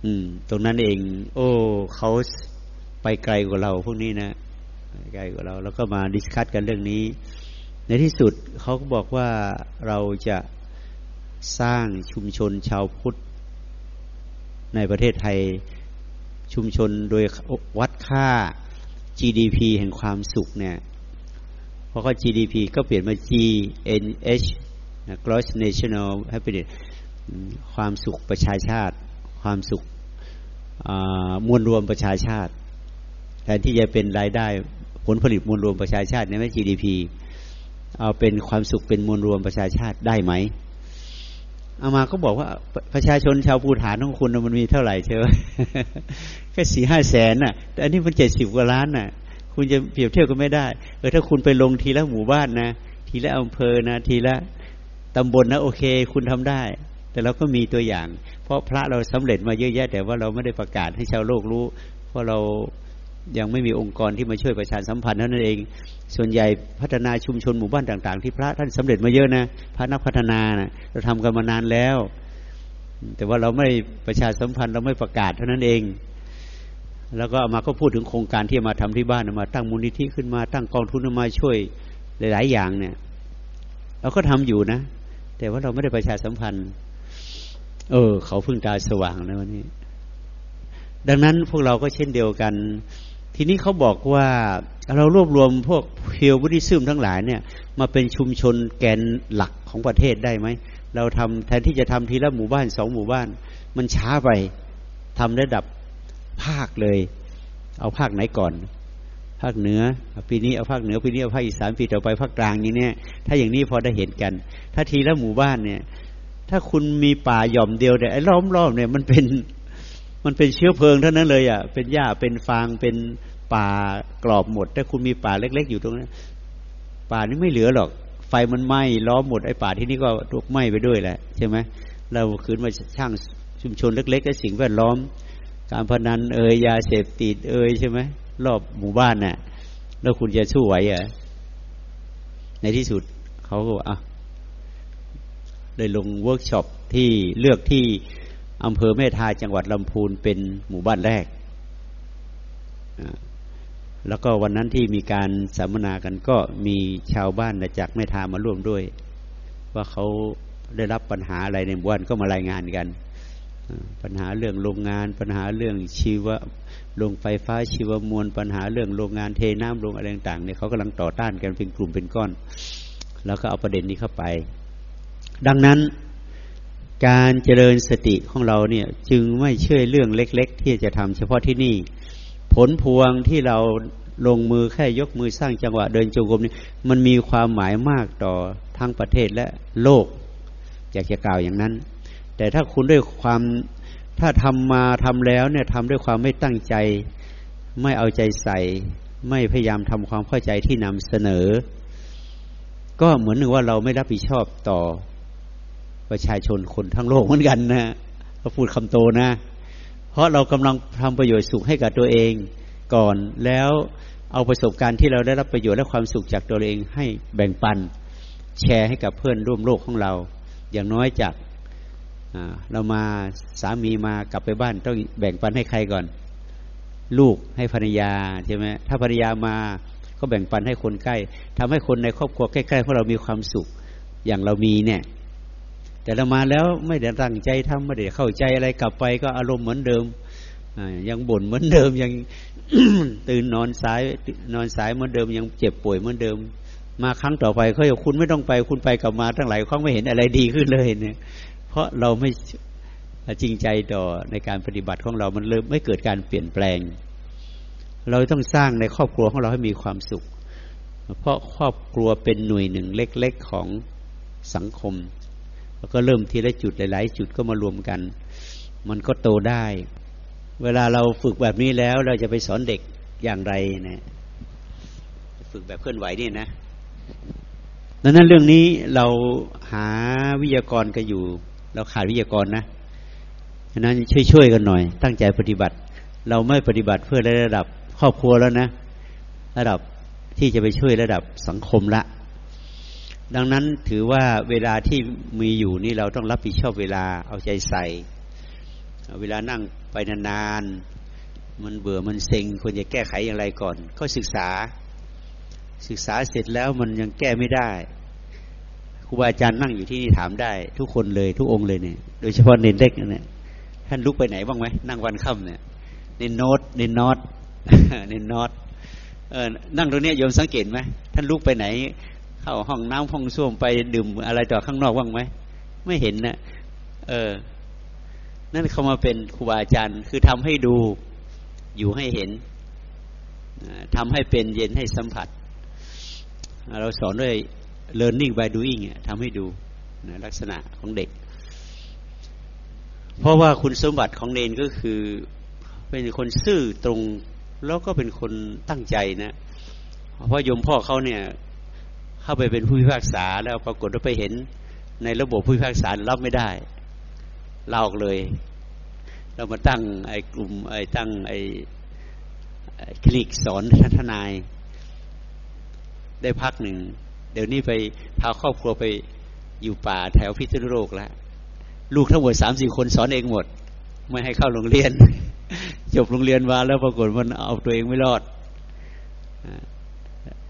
อืม ตรงนั้นเอง โอ้เขาไปไกลกว่าเราพวกนี้นะ ไกล้กว่าเรา แล้วก็มาดิสคัตกันเรื่องนี้ ในที่สุดเขาก็บอกว่าเราจะสร้างชุมชนชาวพุทธ ในประเทศไทยชุมชนโดยวัดค่า GDP แห่งความสุขเนี่ยเพราะก็ GDP ก็เปลี่ยนมา GNH gross national happiness ความสุขประชาชาติ ความสุขมวลรวมประชาชาติ แทนที่จะเป็นรายได้ ลผลิตมวลรวมประชาชาติในไม่ GDP เอาเป็นความสุขเป็นมวลรวมประชาชาติได้ไหมเอามาก็บอกว่าประชาชนชาวภูฐานของคุณมันมีเท่าไหร่เชียวแค่สี่ห้าแสนน่ะ แต่อันนี้มันเจ็ดสิบกว่าล้านน่ะ คุณจะเปรียบเทียบกันไม่ได้เออถ้าคุณไปลงทีละหมู่บ้านนะทีละอำเภอนะทีละตำบลนนะโอเค คุณทำได้ แต่เราก็มีตัวอย่าง เพราะพระเราสำเร็จมาเยอะแยะ แต่ว่าเราไม่ได้ประกาศให้ชาวโลกรู้ เพราะเรา ยังไม่มีองค์กรที่มาช่วยประชาสัมพันธ์เท่านั่นเอง ส่วนใหญ่พัฒนาชุมชนหมู่บ้านต่าง ๆ ที่พระท่านสำเร็จมาเยอะนะพระนักพัฒนานะเราทำกันมานานแล้ว แต่ว่าเราไม่ประชาสัมพันธ์เราไม่ประกาศเท่านั้นเอง แล้วก็มาก็พูดถึงโครงการที่มาทำที่บ้านมา ตั้งมูลนิธิขึ้นมาตั้งกองทุนมาช่วยหลาย ๆ อย่างเนี่ย เราก็ทำอยู่นะ แต่ว่าเราไม่ได้ประชาสัมพันธ์ เออ เขาพึ่งตาสว่างแล้ววันนี้ดังนั้นพวกเราก็เช่นเดียวกัน ทีนี้เขาบอกว่าเรารวบรวมพวกเพียวบุริซึมทั้งหลายเนี่ยมาเป็นชุมชนแกนหลักของประเทศได้ไหม เราทำแทนที่จะทำทีละหมู่บ้านสองหมู่บ้าน มันช้าไปทำระดับภาคเลย เอาภาคไหนก่อน ภาคเหนือปีนี้เอาภาคเหนือปีนี้เอาภาคอีสานปีต่อไปภาคกลางอย่างนี้ถ้าอย่างนี้พอได้เห็นกัน ถ้าทีละหมู่บ้านเนี่ย ถ้าคุณมีป่าหย่อมเดียวเนี่ยไอ้ล้อมรอบเนี่ยมันเป็น มันเป็นเชื้อเพลิงเท่านั้นเลยอะเป็นหญ้าเป็นฟางเป็นป่ากรอบหมดถ้าคุณมีป่าเล็ก ๆ อยู่ตรงนั้นป่านี้ไม่เหลือหรอก ไฟมันไหม้ล้อมหมดไอ้ป่าที่นี่ก็ถูกไหม้ไปด้วยแหละใช่ไหมเราคืนมาช่างชุมชนเล็กๆและสิ่งแวดล้อม การพนันเอ่ยยาเสพติดเอ่ยใช่ไหมรอบหมู่บ้านน่ะ แล้วคุณจะสู้ไหวอะในที่สุดเขาก็อะเลยลงเวิร์กช็อปที่เลือกที่ อำเภอแม่ทาจังหวัดลำพูนเป็นหมู่บ้านแรก แล้วก็วันนั้นที่มีการสัมมนากันก็มีชาวบ้านจากแม่ทามาร่วมด้วย ว่าเขาได้รับปัญหาอะไรในหมู่บ้านก็มารายงานกัน ปัญหาเรื่องโรงงาน ปัญหาเรื่องชีวโรงไฟฟ้าชีวมวล ปัญหาเรื่องโรงงานเทน้ำโรงอะไรต่างๆเนี่ยเขากำลังต่อต้านกันเป็นกลุ่มเป็นก้อน แล้วก็เอาประเด็นนี้เข้าไป ดังนั้น การเจริญสติของเราเนี่ย จึงไม่เชื่อเรื่องเล็ก ๆ ที่จะทำเฉพาะที่นี่ ผลพวงที่เราลงมือแค่ยกมือสร้างจังหวะเดินจงกรมนี่มันมีความหมายมากต่อทั้งประเทศและโลก อยากจะกล่าวอย่างนั้น แต่ถ้าคุณด้วยความถ้าทำมาทำแล้วเนี่ยทำด้วยความไม่ตั้งใจ ไม่เอาใจใส่ ไม่พยายามทำความเข้าใจที่นำเสนอ ก็เหมือนหนึ่งว่าเราไม่รับผิดชอบต่อ ประชาชนคนทั้งโลกเหมือนกันนะเราพูดคำโตนะ เพราะเรากำลังทำประโยชน์สุขให้กับตัวเองก่อนแล้วเอาประสบการณ์ที่เราได้รับประโยชน์และความสุขจากตัวเองให้แบ่งปันแชร์ให้กับเพื่อนร่วมโลกของเรา อย่างน้อยจากเรามาสามีมากลับไปบ้านต้องแบ่งปันให้ใครก่อน ลูกให้ภรรยาใช่ไหมถ้าภรรยามาก็แบ่งปันให้คนใกล้ทำให้คนในครอบครัวใกล้ๆพวกเรามีความสุข อย่างเรามีเนี่ย แต่เรามาแล้วไม่ได้ตั้งใจทำไม่ได้เข้าใจอะไรกลับไป ก็อารมณ์เหมือนเดิมยังบ่นเหมือนเดิมยังตื่นนอนสายนอนสายเหมือนเดิม ยังเจ็บป่วยเหมือนเดิม มาครั้งต่อไปเขาบอกคุณไม่ต้องไปคุณไปกลับมาทั้งหลายครั้งไม่เห็นอะไรดีขึ้นเลยเนี่ย เพราะเราไม่จริงใจต่อในการปฏิบัติของเรามันเริ่มไม่เกิดการเปลี่ยนแปลง เราต้องสร้างในครอบครัวของเราให้มีความสุข เพราะครอบครัวเป็นหน่วยหนึ่งเล็ก ๆของสังคม แล้วก็เริ่มทีละจุดหลาย ๆ จุดก็มารวมกัน มันก็โตได้ เวลาเราฝึกแบบนี้แล้วเราจะไปสอนเด็กอย่างไรนะฝึกแบบเคลื่อนไหวนี่นะดังนั้นเรื่องนี้เราหาวิทยากรกันอยู่ เราขาดวิทยากรนะฉะนั้นช่วยๆกันหน่อย ตั้งใจปฏิบัติ เราไม่ปฏิบัติเพื่อระดับครอบครัวแล้วนะ ระดับที่จะไปช่วยระดับสังคมละ ดังนั้นถือว่าเวลาที่มีอยู่นี่เราต้องรับผิดชอบเวลาเอาใจใส่ เวลานั่งไปนานๆมันเบื่อมันเซ็งควรจะแก้ไขอย่างไรก่อน ก็ศึกษา ศึกษาเสร็จแล้วมันยังแก้ไม่ได้ครูบาอาจารย์นั่งอยู่ที่นี่ถามได้ ทุกคนเลยทุกองค์เลยเนี่ยโดยเฉพาะเนนเล็กเนี่ยท่านลุกไปไหนบ้างไหมนั่งวันค่ำเนี่ยเนนโนตเนนนอตเนนนอตเออนั่งตรงนี้โยมสังเกตไหมท่านลุกไปไหน เข้าห้องน้ำห้องส้วมไปดื่มอะไรต่อข้างนอกบ้างไหมไม่เห็นนะเออ นั่นเขามาเป็นครูบาอาจารย์ คือทำให้ดูอยู่ให้เห็นทำให้เป็นเย็นให้สัมผัส เราสอนด้วย learning by doing ทำให้ดูนะลักษณะของเด็ก เพราะว่าคุณสมบัติของเนนก็คือ เป็นคนซื่อตรง แล้วก็เป็นคนตั้งใจนะ เพราะยมพ่อเขาเนี่ย เข้าไปเป็นผู้พิพากษาแล้วปรากฏว่าไปเห็นในระบบผู้พิพากษารับไม่ได้เล่าเลย เรามาตั้งไอ้กลุ่มไอ้ตั้งไอ้คลินิกสอนทนาย ได้พักหนึ่ง เดี๋ยวนี้ไปพาครอบครัวไปอยู่ป่าแถวพิษณุโลกแล้วลูกทั้งหมดสามสี่คนสอนเองหมด ไม่ให้เข้าโรงเรียน จบโรงเรียนมาแล้วปรากฏมันเอาตัวเองไม่รอด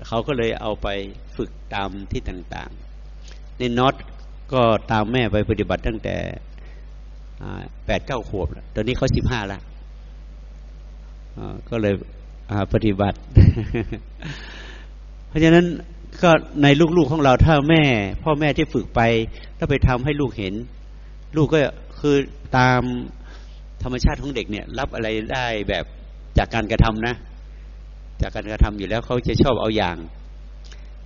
เขาก็เลยเอาไปฝึกตามที่ต่างๆ ในน็อตก็ตามแม่ไปปฏิบัติตั้งแต่แปดเก้าขวบแล้วตอนนี้เขาสิบห้าแล้วก็เลยปฏิบัติ เพราะฉะนั้นก็ในลูกๆของเราถ้าแม่ พ่อแม่ที่ฝึกไปแล้วไปทำให้ลูกเห็น ลูกก็คือตามธรรมชาติของเด็กเนี่ย รับอะไรได้แบบจากการกระทำนะ จากการกระทำอยู่แล้วเขาจะชอบเอาอย่าง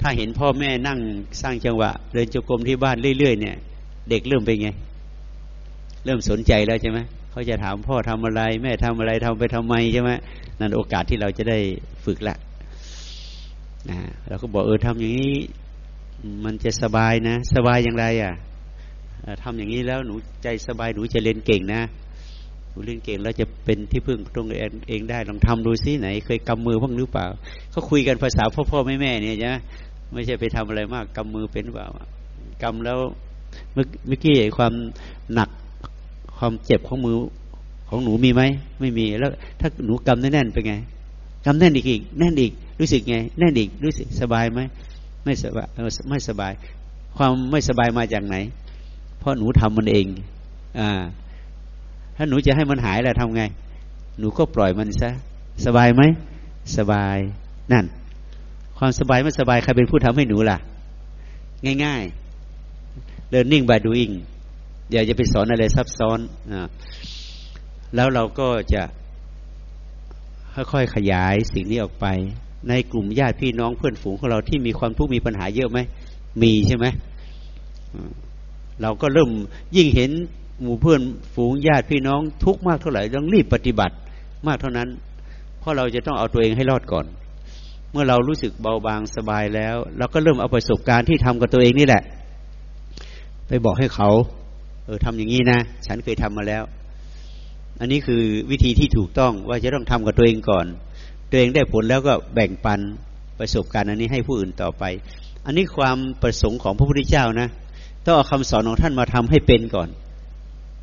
ถ้าเห็นพ่อแม่นั่งสร้างจังหวะเดินจงกรมที่บ้านเรื่อยๆเนี่ย เด็กเริ่มเป็นไง เริ่มสนใจแล้วใช่ไหมเขาจะถามพ่อทำอะไร แม่ทำอะไรทำไปทำไมใช่ไหมนั่นโอกาสที่เราจะได้ฝึกละนะเราก็บอกเออทำอย่างนี้ มันจะสบายนะ สบายอย่างไรอะทำอย่างนี้แล้วหนูใจสบายหนูจะเรียนเก่งนะ เรียนเก่งแล้วจะเป็นที่พึ่งตรงเองได้ลองทำดูซิไหน เคยกำมือบ้างหรือเปล่าเขาคุยกันภาษาพ่อพ่อแม่แม่เนี่ยใช่ไม่ใช่ไปทำอะไรมากกำมือเป็นหรือเปล่ากำแล้วเมื่อกี้ความหนักความเจ็บของมือของหนูมีไหมไม่มีแล้ว ถ้าหนูกำแน่นๆเป็นไงกำแน่นอีกอีกแน่นอีกรู้สึกไง แน่นอีกรู้สึกสบายไหมไม่สบายไม่สบาย ความไม่สบายมาจากไหน เพราะหนูทำมันเอง อ่า ถ้าหนูจะให้มันหายแล้วทำไง หนูก็ปล่อยมันซะ สบายไหม สบาย นั่น ความสบายไม่สบายใครเป็นผู้ทำให้หนูล่ะ ง่ายๆ learning by doing เดี๋ยวจะไปสอนอะไรซับซ้อนอแล้วเราก็จะค่อยๆขยายสิ่งนี้ออกไป ในกลุ่มญาติพี่น้องเพื่อนฝูงของเราที่มีความทุกข์มีปัญหาเยอะไหม มีใช่ไหมเราก็เริ่มยิ่งเห็น หมู่เพื่อนฝูงญาติพี่น้องทุกมากเท่าไหร่ต้องรีบปฏิบัติมากเท่านั้น เพราะเราจะต้องเอาตัวเองให้รอดก่อน เมื่อเรารู้สึกเบาบางสบายแล้ว เราก็เริ่มเอาประสบการณ์ที่ทำกับตัวเองนี่แหละ ไปบอกให้เขา เออทำอย่างนี้นะ ฉันเคยทำมาแล้ว อันนี้คือวิธีที่ถูกต้องว่าจะต้องทำกับตัวเองก่อน ตัวเองได้ผลแล้วก็แบ่งปันประสบการณ์อันนี้ให้ผู้อื่นต่อไป อันนี้ความประสงค์ของพระพุทธเจ้านะต้องเอาคำสอนของท่านมาทำให้เป็นก่อน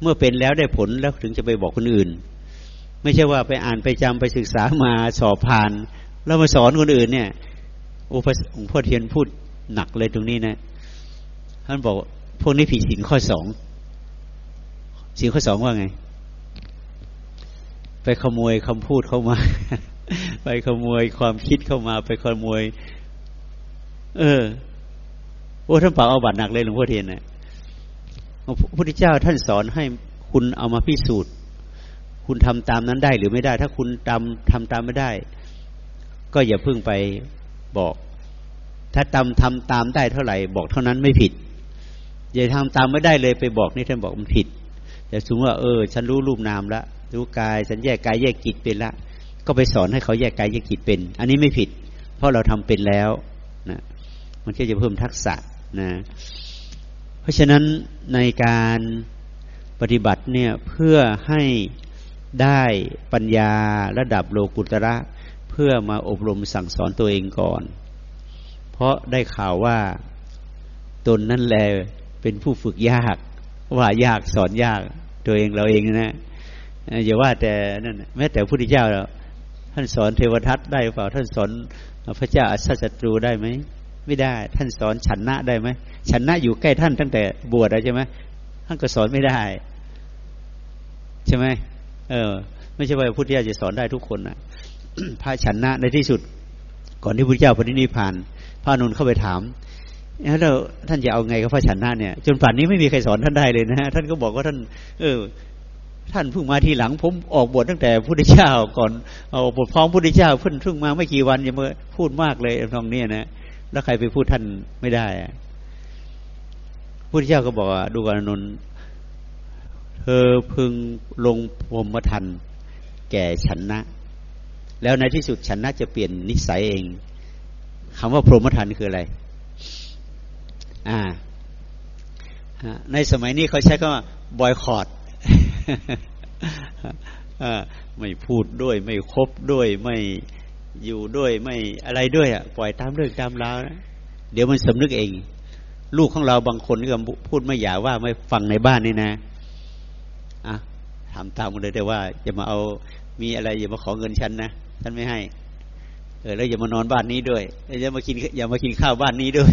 เมื่อเป็นแล้วได้ผลแล้วถึงจะไปบอกคนอื่น ไม่ใช่ว่าไปอ่านไปจำไปศึกษามาสอบผ่าน แล้วมาสอนคนอื่นเนี่ยโอ้พระหลวงพ่อเทียนพูดหนักเลยตรงนี้นะท่านบอกพวกนี้ผิดสิ่งข้อสองสิ่งข้อสองว่าไง ไปขโมยคำพูดเข้ามา ไปขโมยความคิดเข้ามา ไปขโมย เออโอ้ท่านเป่าเอาบัตรหนักเลยหลวงพ่อเทียนนะ พระพุทธเจ้าท่านสอนให้คุณเอามาพิสูจน์ คุณทำตามนั้นได้หรือไม่ได้ ถ้าคุณทำทำตามไม่ได้ ก็อย่าเพิ่งไปบอก ถ้าทำทำตามได้เท่าไหร่ บอกเท่านั้นไม่ผิด อย่าทำตามไม่ได้เลยไปบอกนี่ท่านบอกมันผิด แต่สมมติว่าเออ ฉันรู้รูปนามแล้วรู้กายฉันแยกกายแยกจิตเป็นละก็ไปสอนให้เขาแยกกายแยกจิตเป็น อันนี้ไม่ผิด เพราะเราทำเป็นแล้วนะมันก็จะเพิ่มทักษะนะ เพราะฉะนั้นในการปฏิบัติเนี่ยเพื่อให้ได้ปัญญาระดับโลกุตระ เพื่อมาอบรมสั่งสอนตัวเองก่อน เพราะได้ข่าวว่าตนนั่นแหละเป็นผู้ฝึกยาก ว่ายากสอนยากตัวเองเราเองนะอย่าว่าแต่นั่นแม้แต่พระพุทธเจ้าท่านสอนเทวทัตได้เปล่าท่านสอนพระเจ้าอัศศัตรูได้ไหม ไม่ได้ ท่านสอนฉันนะได้ไหมฉันนะอยู่ใกล้ท่านตั้งแต่บวชแล้วใช่ไหมท่านก็สอนไม่ได้ ใช่ไหมเออ ไม่ใช่ว่าพุทธเจ้าจะสอนได้ทุกคนนะพระฉันนะในที่สุด ก่อนที่พุทธเจ้าปฏินิพพานพระนุนเข้าไปถามแล้วท่านจะเอาไงกับพระฉันนะเนี่ย จนป่านนี้ไม่มีใครสอนท่านได้เลยนะฮะท่านก็บอกว่าท่าน เออ ท่านเพิ่งมาทีหลังผมออกบทตั้งแต่พุทธเจ้าก่อนเอาบทพร้อมพุทธเจ้าเพิ่งเพิ่งมาไม่กี่วันยังมาพูดมากเลยตรงนี้นะ แล้วใครไปพูดท่านไม่ได้พุทธเจ้าก็บอกว่าดูกรนนเธอพึงลงพรมทันแก่ฉันนะ แล้วในที่สุดฉันนะจะเปลี่ยนนิสัยเองคำว่าพรหมทันคืออะไร อ่า ในสมัยนี้เขาใช้คำว่าบอยคอรดไม่พูดด้วย ไม่คบด้วยไม่ อยู่ด้วยไม่อะไรด้วยอะปล่อยตามเรื่องตามราวนะเดี๋ยวมันสำนึกเอง ลูกของเราบางคนก็พูดไม่หยาว่าไม่ฟังในบ้านนี่นะอะทำตามกันเลยแต่ว่าอย่ามาเอามีอะไรอย่ามาขอเงินฉันนะฉันไม่ให้ เออแล้วอย่ามานอนบ้านนี้ด้วยอย่ามากินอย่ามากินข้าวบ้านนี้ด้วย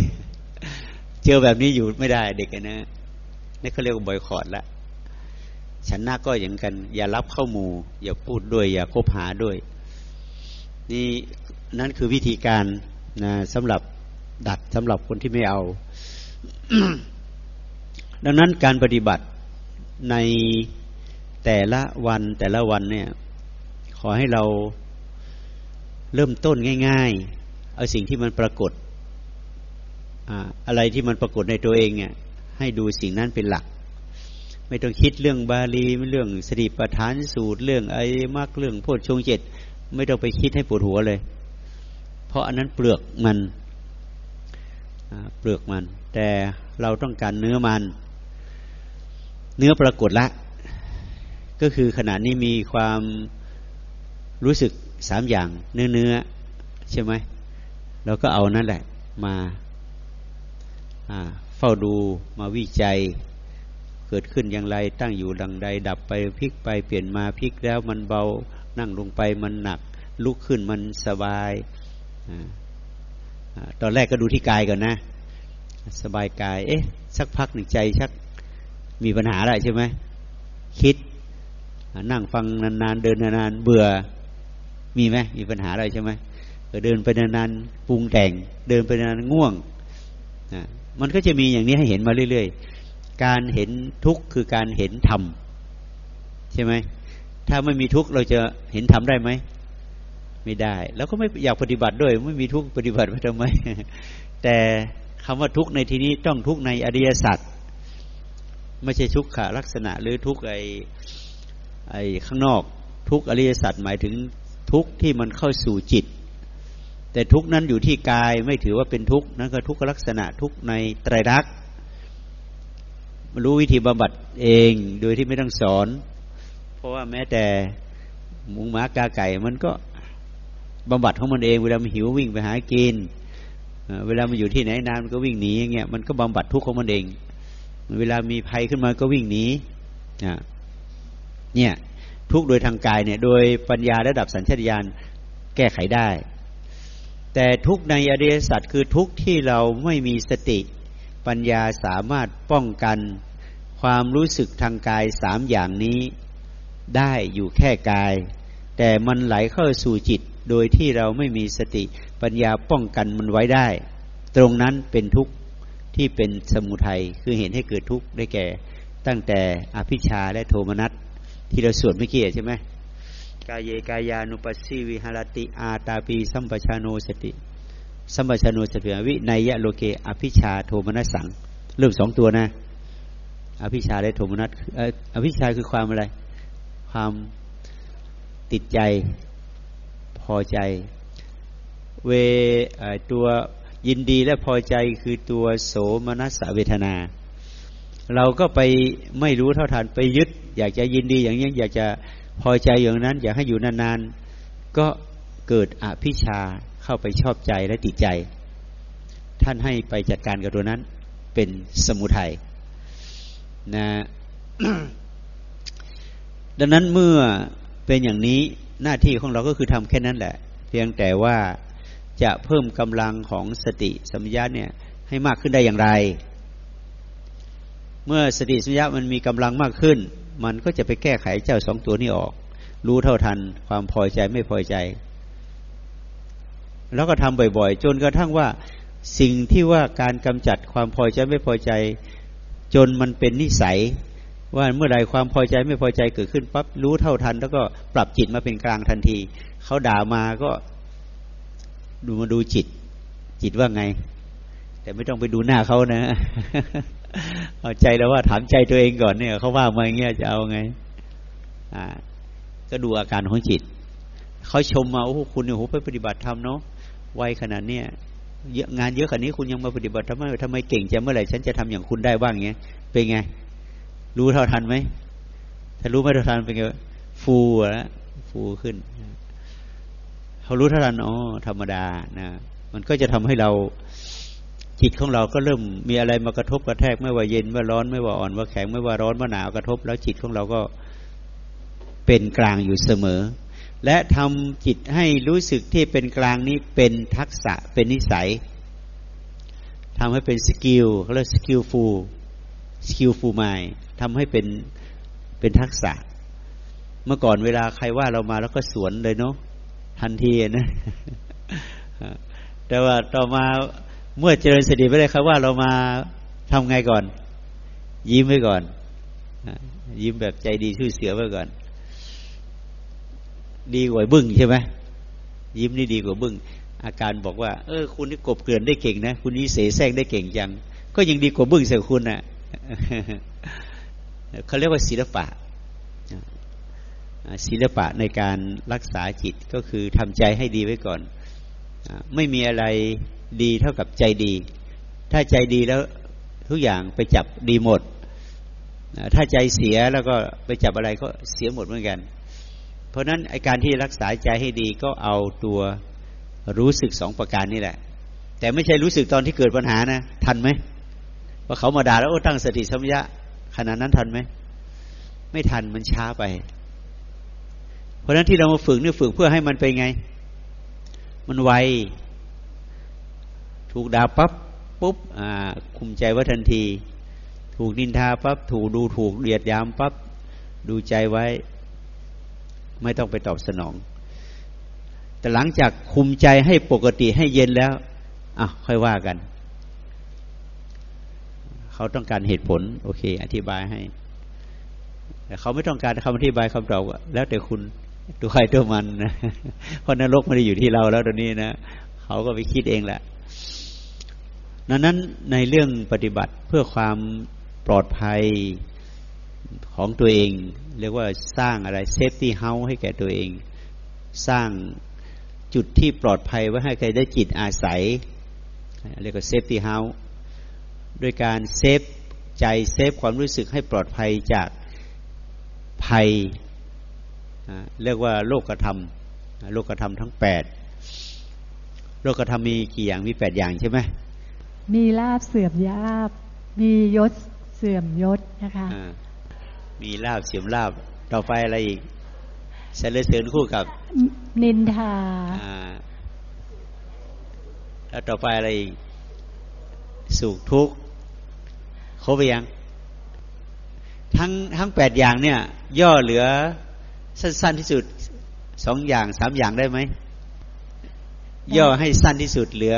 เจอแบบนี้อยู่ไม่ได้เด็กนะนี่เขาเรียกว่าบอยคอรดละฉันหน้าก็อย่างกัน อย่ารับเข้ามูอย่าพูดด้วย อย่าคบหาด้วย นี่นั่นคือวิธีการนะสำหรับดัดสำหรับคนที่ไม่เอา ดังนั้นการปฏิบัติในแต่ละวันแต่ละวันเนี่ย ขอให้เราเริ่มต้นง่าย ๆ เอาสิ่งที่มันปรากฏอะไรที่มันปรากฏในตัวเองเนี่ย ให้ดูสิ่งนั้นเป็นหลัก ไม่ต้องคิดเรื่องบาลีเรื่องสติปัฏฐานสูตรเรื่องไอ้มรรคเรื่องโพชฌงเจ็ด ไม่ต้องไปคิดให้ปวดหัวเลย เพราะอันนั้นเปลือกมันเปลือกมัน แต่เราต้องการเนื้อมัน เนื้อปรากฏละ ก็คือขณะนี้มีความรู้สึกสามอย่างเนื้อเนื้อใช่ไหมเราก็เอานั่นแหละ มาเฝ้าดูมาวิจัย เกิดขึ้นอย่างไรตั้งอยู่ดังใด ดับไปพลิกไปเปลี่ยนมาพลิกแล้วมันเบา นั่งลงไปมันหนัก ลุกขึ้นมันสบาย ตอนแรกก็ดูที่กายก่อนนะ สบายกาย เอ๊ะ สักพักหนึ่งใจชักมีปัญหาอะไรใช่ไหมคิด นั่งฟังนานๆ เดินนานๆ เบื่อ มีไหมมีปัญหาอะไรใช่ไหมเดินไปนานๆปรุงแต่ง เดินไปนานง่วงมันก็จะมีอย่างนี้ให้เห็นมาเรื่อย ๆ การเห็นทุกข์คือการเห็นธรรมใช่ไหม ถ้าไม่มีทุกข์เราจะเห็นธรรมได้ไหมไม่ได้ แล้วก็ไม่อยากปฏิบัติด้วย ไม่มีทุกข์ปฏิบัติไปทำไม แต่คำว่าทุกข์ในที่นี้ต้องทุกข์ในอริยสัจไม่ใช่ทุกขลักษณะ หรือทุกข์ไอไอข้างนอกทุกอริยสัจหมายถึงทุกข์ที่มันเข้าสู่จิต แต่ทุกนั้นอยู่ที่กายไม่ถือว่าเป็นทุกข์นั่นก็ทุกขลักษณะทุกในไตรลักษณ์รู้วิธีบำบัดเองโดยที่ไม่ต้องสอน ราะว่าแม้แต่หมูหมากาไก่ มันก็บำบัดของมันเอง เวลามันหิววิ่งไปหากินเวลามันอยู่ที่ไหนนานมันก็วิ่งหนีอย่างเงี้ยมันก็บำบัดทุกข์ของมันเอง เวลามีภัยขึ้นมาก็วิ่งหนีเนี่ยทุกโดยทางกายเนี่ย โดยปัญญาระดับสัญชาตญาณแก้ไขได้ แต่ทุกในอริยสัจคือทุกที่เราไม่มีสติปัญญาสามารถป้องกันความรู้สึกทางกายสามอย่างนี้ ได้อยู่แค่กาย แต่มันไหลเข้าสู่จิต โดยที่เราไม่มีสติปัญญาป้องกันมันไว้ได้ ตรงนั้นเป็นทุกข์ที่เป็นสมุทัยคือเห็นให้เกิดทุกข์ได้แก่ ตั้งแต่อภิชาและโทมนัสที่เราสวดเมื่อกี้ใช่ไหมกายเยกายานุปัสสีวิหารติอาตาปีสัมปชานุสติสัมปชานุสติวินัยะโลเกอภิชาโทมนัสสังเริ่มสองตัวนะ อภิชาและโทมนัสอภิชาคือความอะไร ความติดใจพอใจ เวตัวยินดีและพอใจคือตัวโสมนัสเวทนา เราก็ไปไม่รู้เท่าทันไปยึด อยากจะยินดีอย่างนี้อยากจะพอใจอย่างนั้น อยากให้อยู่นานๆ ก็เกิดอภิชาเข้าไปชอบใจและติดใจ ท่านให้ไปจัดการกับตัวนั้นเป็นสมุทัยนะ ดังนั้นเมื่อเป็นอย่างนี้หน้าที่ของเราก็คือทำแค่นั้นแหละ เพียงแต่ว่าจะเพิ่มกำลังของสติสัมยาเนี่ยให้มากขึ้นได้อย่างไร เมื่อสติสัมยามันมีกำลังมากขึ้น มันก็จะไปแก้ไขเจ้าสองตัวนี้ออก รู้เท่าทัน ความพอใจไม่พอใจ แล้วก็ทำบ่อยๆ จนกระทั่งว่าสิ่งที่ว่าการกำจัดความพอใจไม่พอใจ จนมันเป็นนิสัย ว่าเมื่อใดความพอใจไม่พอใจเกิดขึ้นปั๊บรู้เท่าทัน แล้วก็ปรับจิตมาเป็นกลางทันที เขาด่ามาก็ดูมาดูจิต จิตว่าไง แต่ไม่ต้องไปดูหน้าเขานะ เอาใจแล้วว่าถามใจตัวเองก่อนเนี่ยเขาว่ามาอย่างเงี้ยจะเอาไง อ่า ก็ดูอาการของจิตเขาชมมาโอ้คุณเนี่ยโหไปปฏิบัติธรรมเนาะไวขนาดเนี้ยเยอะงานเยอะขนาดนี้คุณยังมาปฏิบัติทำไมทำไมเก่งจะเมื่อไหร่ฉันจะทำอย่างคุณได้บ้างเงี้ยเป็นไง รู้เท่าทันไหมถ้ารู้ไม่เท่าทันเป็นไงฟูแล้วฟูขึ้นเขารู้เท่าทันอ๋อธรรมดานะมันก็จะทำให้เราจิตของเราก็เริ่มมีอะไรมากระทบกระแทกไม่ว่าเย็นว่าร้อนไม่ว่าอ่อนว่าแข็งไม่ว่าร้อนว่าหนาวกระทบ แล้วจิตของเราก็เป็นกลางอยู่เสมอ และทำจิตให้รู้สึกที่เป็นกลางนี้เป็นทักษะเป็นนิสัยทำให้เป็น skill เขาเรียก skillful skillful mind ทำให้เป็นเป็นทักษะ เมื่อก่อนเวลาใครว่าเรามาแล้วก็สวนเลยเนาะทันทีนะแต่ว่าต่อมาเมื่อเจริญสติไปเลยครับว่าเรามาทำไงก่อน ยิ้มไว้ก่อน ยิ้มแบบใจดีชื่อเสือไว้ก่อน ดีกว่าบึ้งใช่ไหมยิ้มนี่ดีกว่าบึ้งอาการบอกว่า เออ คุณนี่กบเกลื่อนได้เก่งนะ คุณนี่เสแสร้งได้เก่งจัง ก็ยังดีกว่าบึ้งเสียคุณนะ่ะ เขาเรียกว่าศิลปะศิลปะในการรักษาจิตก็คือทำใจให้ดีไว้ก่อน ไม่มีอะไรดีเท่ากับใจดี ถ้าใจดีแล้วทุกอย่างไปจับดีหมด ถ้าใจเสียแล้วก็ไปจับอะไรก็เสียหมดเหมือนกัน เพราะนั้นไอการที่รักษาใจให้ดีก็เอาตัวรู้สึกสองประการนี่แหละ แต่ไม่ใช่รู้สึกตอนที่เกิดปัญหานะ ทันไหมว่าเขามาด่าแล้วโอ้ตั้งสติสัมยะ ขนาดนั้นทันไหม ไม่ทันมันช้าไป เพราะฉะนั้นที่เรามาฝึกนี่ฝึกเพื่อให้มันไปไง มันไว ถูกด่าปั๊บปุ๊บอ่า คุมใจไว้ทันที ถูกนินทาปั๊บถูกดูถูกเดียดยามปั๊บดูใจไว้ ไม่ต้องไปตอบสนอง แต่หลังจากคุมใจให้ปกติให้เย็นแล้วอะค่อยว่ากัน เขาต้องการเหตุผล โอเค อธิบายให้ แต่เขาไม่ต้องการคำอธิบายคำตอบแล้วแต่คุณตัวใครตัวมันนะเพราะนรกไม่ได้อยู่ที่เราแล้วตอนนี้นะเขาก็ไปคิดเองแหละนั้นนั้นในเรื่องปฏิบัติเพื่อความปลอดภัยของตัวเอง เรียกว่าสร้างอะไร safety house ให้แก่ตัวเอง สร้างจุดที่ปลอดภัยไว้ให้ใครได้จิตอาศัย เรียกว่า safety house โดยการ saveใจเซฟความรู้สึกให้ปลอดภัยจากภัยเรียกว่าโลกธรรมโลกธรรมทั้งแปดโลกธรรมมีกี่อย่างมีแปดอย่างใช่ไหมมีลาบเสื่อมยาบ มียศเสื่อมยศนะคะมีลาบเสียมลาบต่อไปอะไรอีกสรรเสริญคู่กับ นินทาอ่าแล้วต่อไปอะไรอีกสุขทุกข์ ครบไปยัง ทั้งทั้งแปดอย่างเนี่ย ย่อเหลือสั้นๆที่สุดสองอย่างสามอย่างได้ไหม ย่อให้สั้นที่สุดเหลือ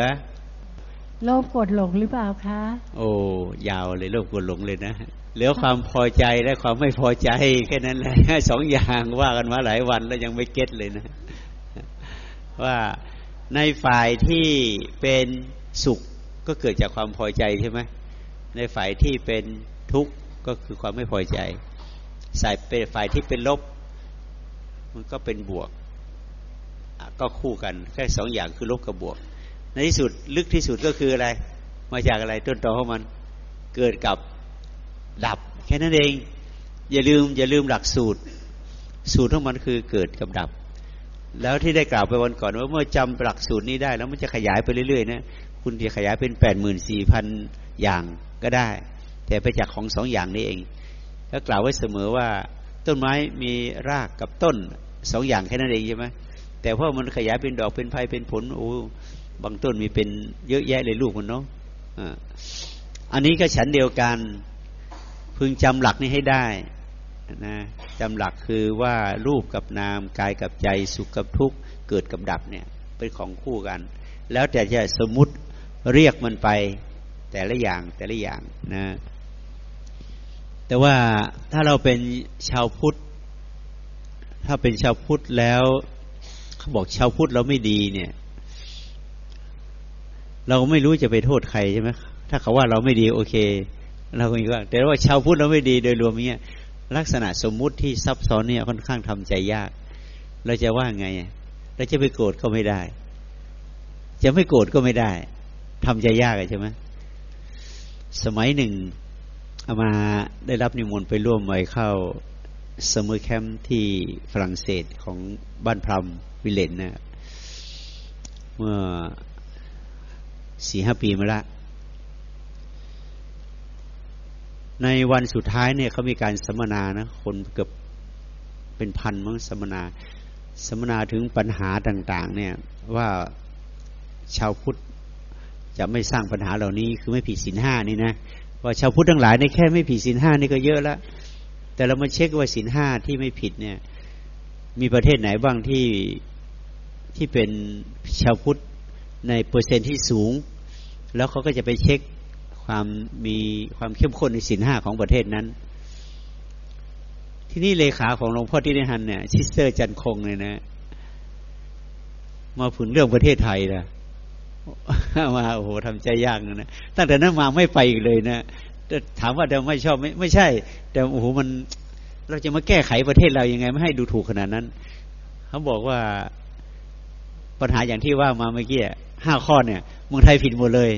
โลภโกรธหลงหรือเปล่าคะ โอ้ยาวเลยโลภกดหลงเลยนะเหลือความพอใจและความไม่พอใจแค่นั้นแหละสองอย่างว่ากันมาหลายวันแล้วยังไม่เก็ตเลยนะ ว่าในฝ่ายที่เป็นสุขก็เกิดจากความพอใจใช่ไหม ในฝ่ายที่เป็นทุกข์ก็คือความไม่พอใจ สายเป็นฝ่ายที่เป็นลบ มันก็เป็นบวก ก็คู่กันแค่สองอย่างคือลบกับบวก ในที่สุดลึกที่สุดก็คืออะไร มาจากอะไรต้นตอของมันเกิดกับดับ แค่นั้นเอง อย่าลืม อย่าลืมหลักสูตร สูตรของมันคือเกิดกับดับ แล้วที่ได้กล่าวไปวันก่อนว่าเมื่อจำหลักสูตรนี้ได้ แล้วมันจะขยายไปเรื่อยๆนะคุณจะขยายเป็นแปดหมื่นสี่พันอย่าง ก็ได้ แต่ไปจากของสองอย่างนี้เองแล้วกล่าวไว้เสมอว่า ต้นไม้มีรากกับต้นสองอย่างแค่นั้นเองใช่ไหมแต่พอมันขยายเป็นดอกเป็นไผ่เป็นผลโอ้บางต้นมีเป็นเยอะแยะเลยลูกมันเนาะอ,อันนี้ก็ฉันเดียวกันพึงจำหลักนี้ให้ได้นะจำหลักคือว่ารูปกับนามกายกับใจสุขกับทุกข์เกิดกับดับเนี่ยเป็นของคู่กัน แล้วแต่จะสมมติเรียกมันไป แต่ละอย่างแต่ละอย่างนะ แต่ว่าถ้าเราเป็นชาวพุทธ ถ้าเป็นชาวพุทธแล้วเขาบอกชาวพุทธเราไม่ดีเนี่ย เราไม่รู้จะไปโทษใครใช่ไหมถ้าเขาว่าเราไม่ดีโอเค เราก็มีว่าแต่ว่าชาวพุทธเราไม่ดีโดยรวมเนี้ยลักษณะสมมุติที่ซับซ้อนเนี่ยค่อนข้างทำใจยาก เราจะว่าไงเราจะไปโกรธก็ไม่ได้ จะไม่โกรธก็ไม่ได้ทำใจยากใช่ไหม สมัยหนึ่งเอามาได้รับนิมนต์ไปร่วมไว้เข้าสมุยแคมป์ที่ฝรั่งเศสของบ้านพรมวิเลนนะเมื่อสี่ห้าปีมาละ ในวันสุดท้ายเนี่ยเขามีการสัมมนานะ คนเกือบเป็นพันมั้งสัมมนาสัมมนาถึงปัญหาต่าง ๆ เนี่ยว่าชาวพุทธ จะไม่สร้างปัญหาเหล่านี้คือไม่ผิดศีลห้านี่นะว่าชาวพุทธทั้งหลายในแค่ไม่ผิดศีลห้านี่ก็เยอะแล้วแต่เรามาเช็คว่าศีลห้าที่ไม่ผิดเนี่ย มีประเทศไหนบ้างที่ที่เป็นชาวพุทธในเปอร์เซ็นต์ที่สูง แล้วเขาก็จะไปเช็คความมีความเข้มข้นในศีลห้าของประเทศนั้น ที่นี่เลขาของหลวงพ่อติช นัท ฮันห์เนี่ย Sister จันคองเลยนะ มาพูดเรื่องประเทศไทยนะ มาโอ้โหทำใจยากนะตั้งแต่นั้นมาไม่ไปอีกเลยนะถามว่าเดาไม่ชอบไม่ไม่ใช่ แต่โอ้โหมัน เราจะมาแก้ไขประเทศเรายังไง ไม่ให้ดูถูกขนาดนั้น เขาบอกว่าปัญหาอย่างที่ว่ามาเมื่อกี้ห้าข้อเนี่ยเมืองไทยผิดหมดเลย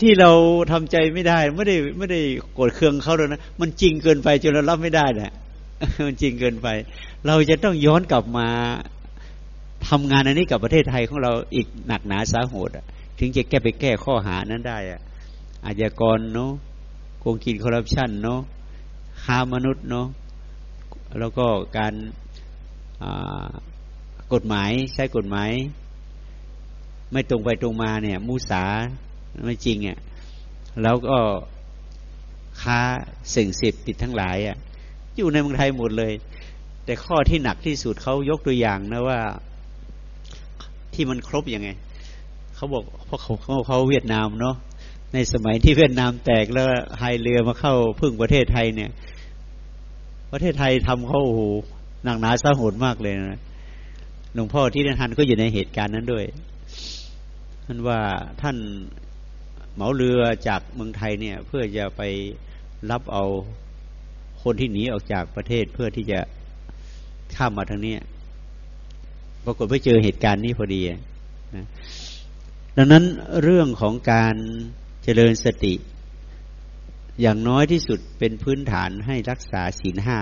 ที่เราทำใจไม่ได้ ไม่ได้ไม่ได้โกรธเคืองเขาเลยนะมันจริงเกินไปจนเรารับไม่ได้แหละมันจริงเกินไป เราจะต้องย้อนกลับมา ทำงานอันนี้กับประเทศไทยของเราอีกหนักหนาสาหัสถึงจะแก้ไปแก้ข้อหานั้นได้อะอาญากรเนาะโกงกินคอร์รัปชันเนาะค้ามนุษย์เนาะแล้วก็การกฎหมายใช้กฎหมาย ไม่ตรงไปตรงมาเนี่ย มูสาไม่จริงอะแล้วก็ค้าสิ่งสิบติดทั้งหลายอะอยู่ในเมืองไทยหมดเลย แต่ข้อที่หนักที่สุดเขายกตัวอย่างนะว่า ที่มันครบยังไง เขาบอกเพราะเขาเขาเขาเวียดนามเนาะในสมัยที่เวียดนามแตกแล้วไฮเรือมาเข้าพึ่งประเทศไทยเนี่ย ประเทศไทยทำเขาโอ้โหหนักหนาสาหัสมากเลยนะหลวงพ่อที่นันทันก็อยู่ในเหตุการณ์นั้นด้วยท่านว่าท่านเหมาเรือจากเมืองไทยเนี่ย เพื่อจะไปรับเอาคนที่หนีออกจากประเทศเพื่อที่จะข้ามมาทางนี้ ปรากฏไปเจอเหตุการณ์นี้พอดีนะดังนั้นเรื่องของการเจริญสติ อย่างน้อยที่สุดเป็นพื้นฐานให้รักษาศีลห้า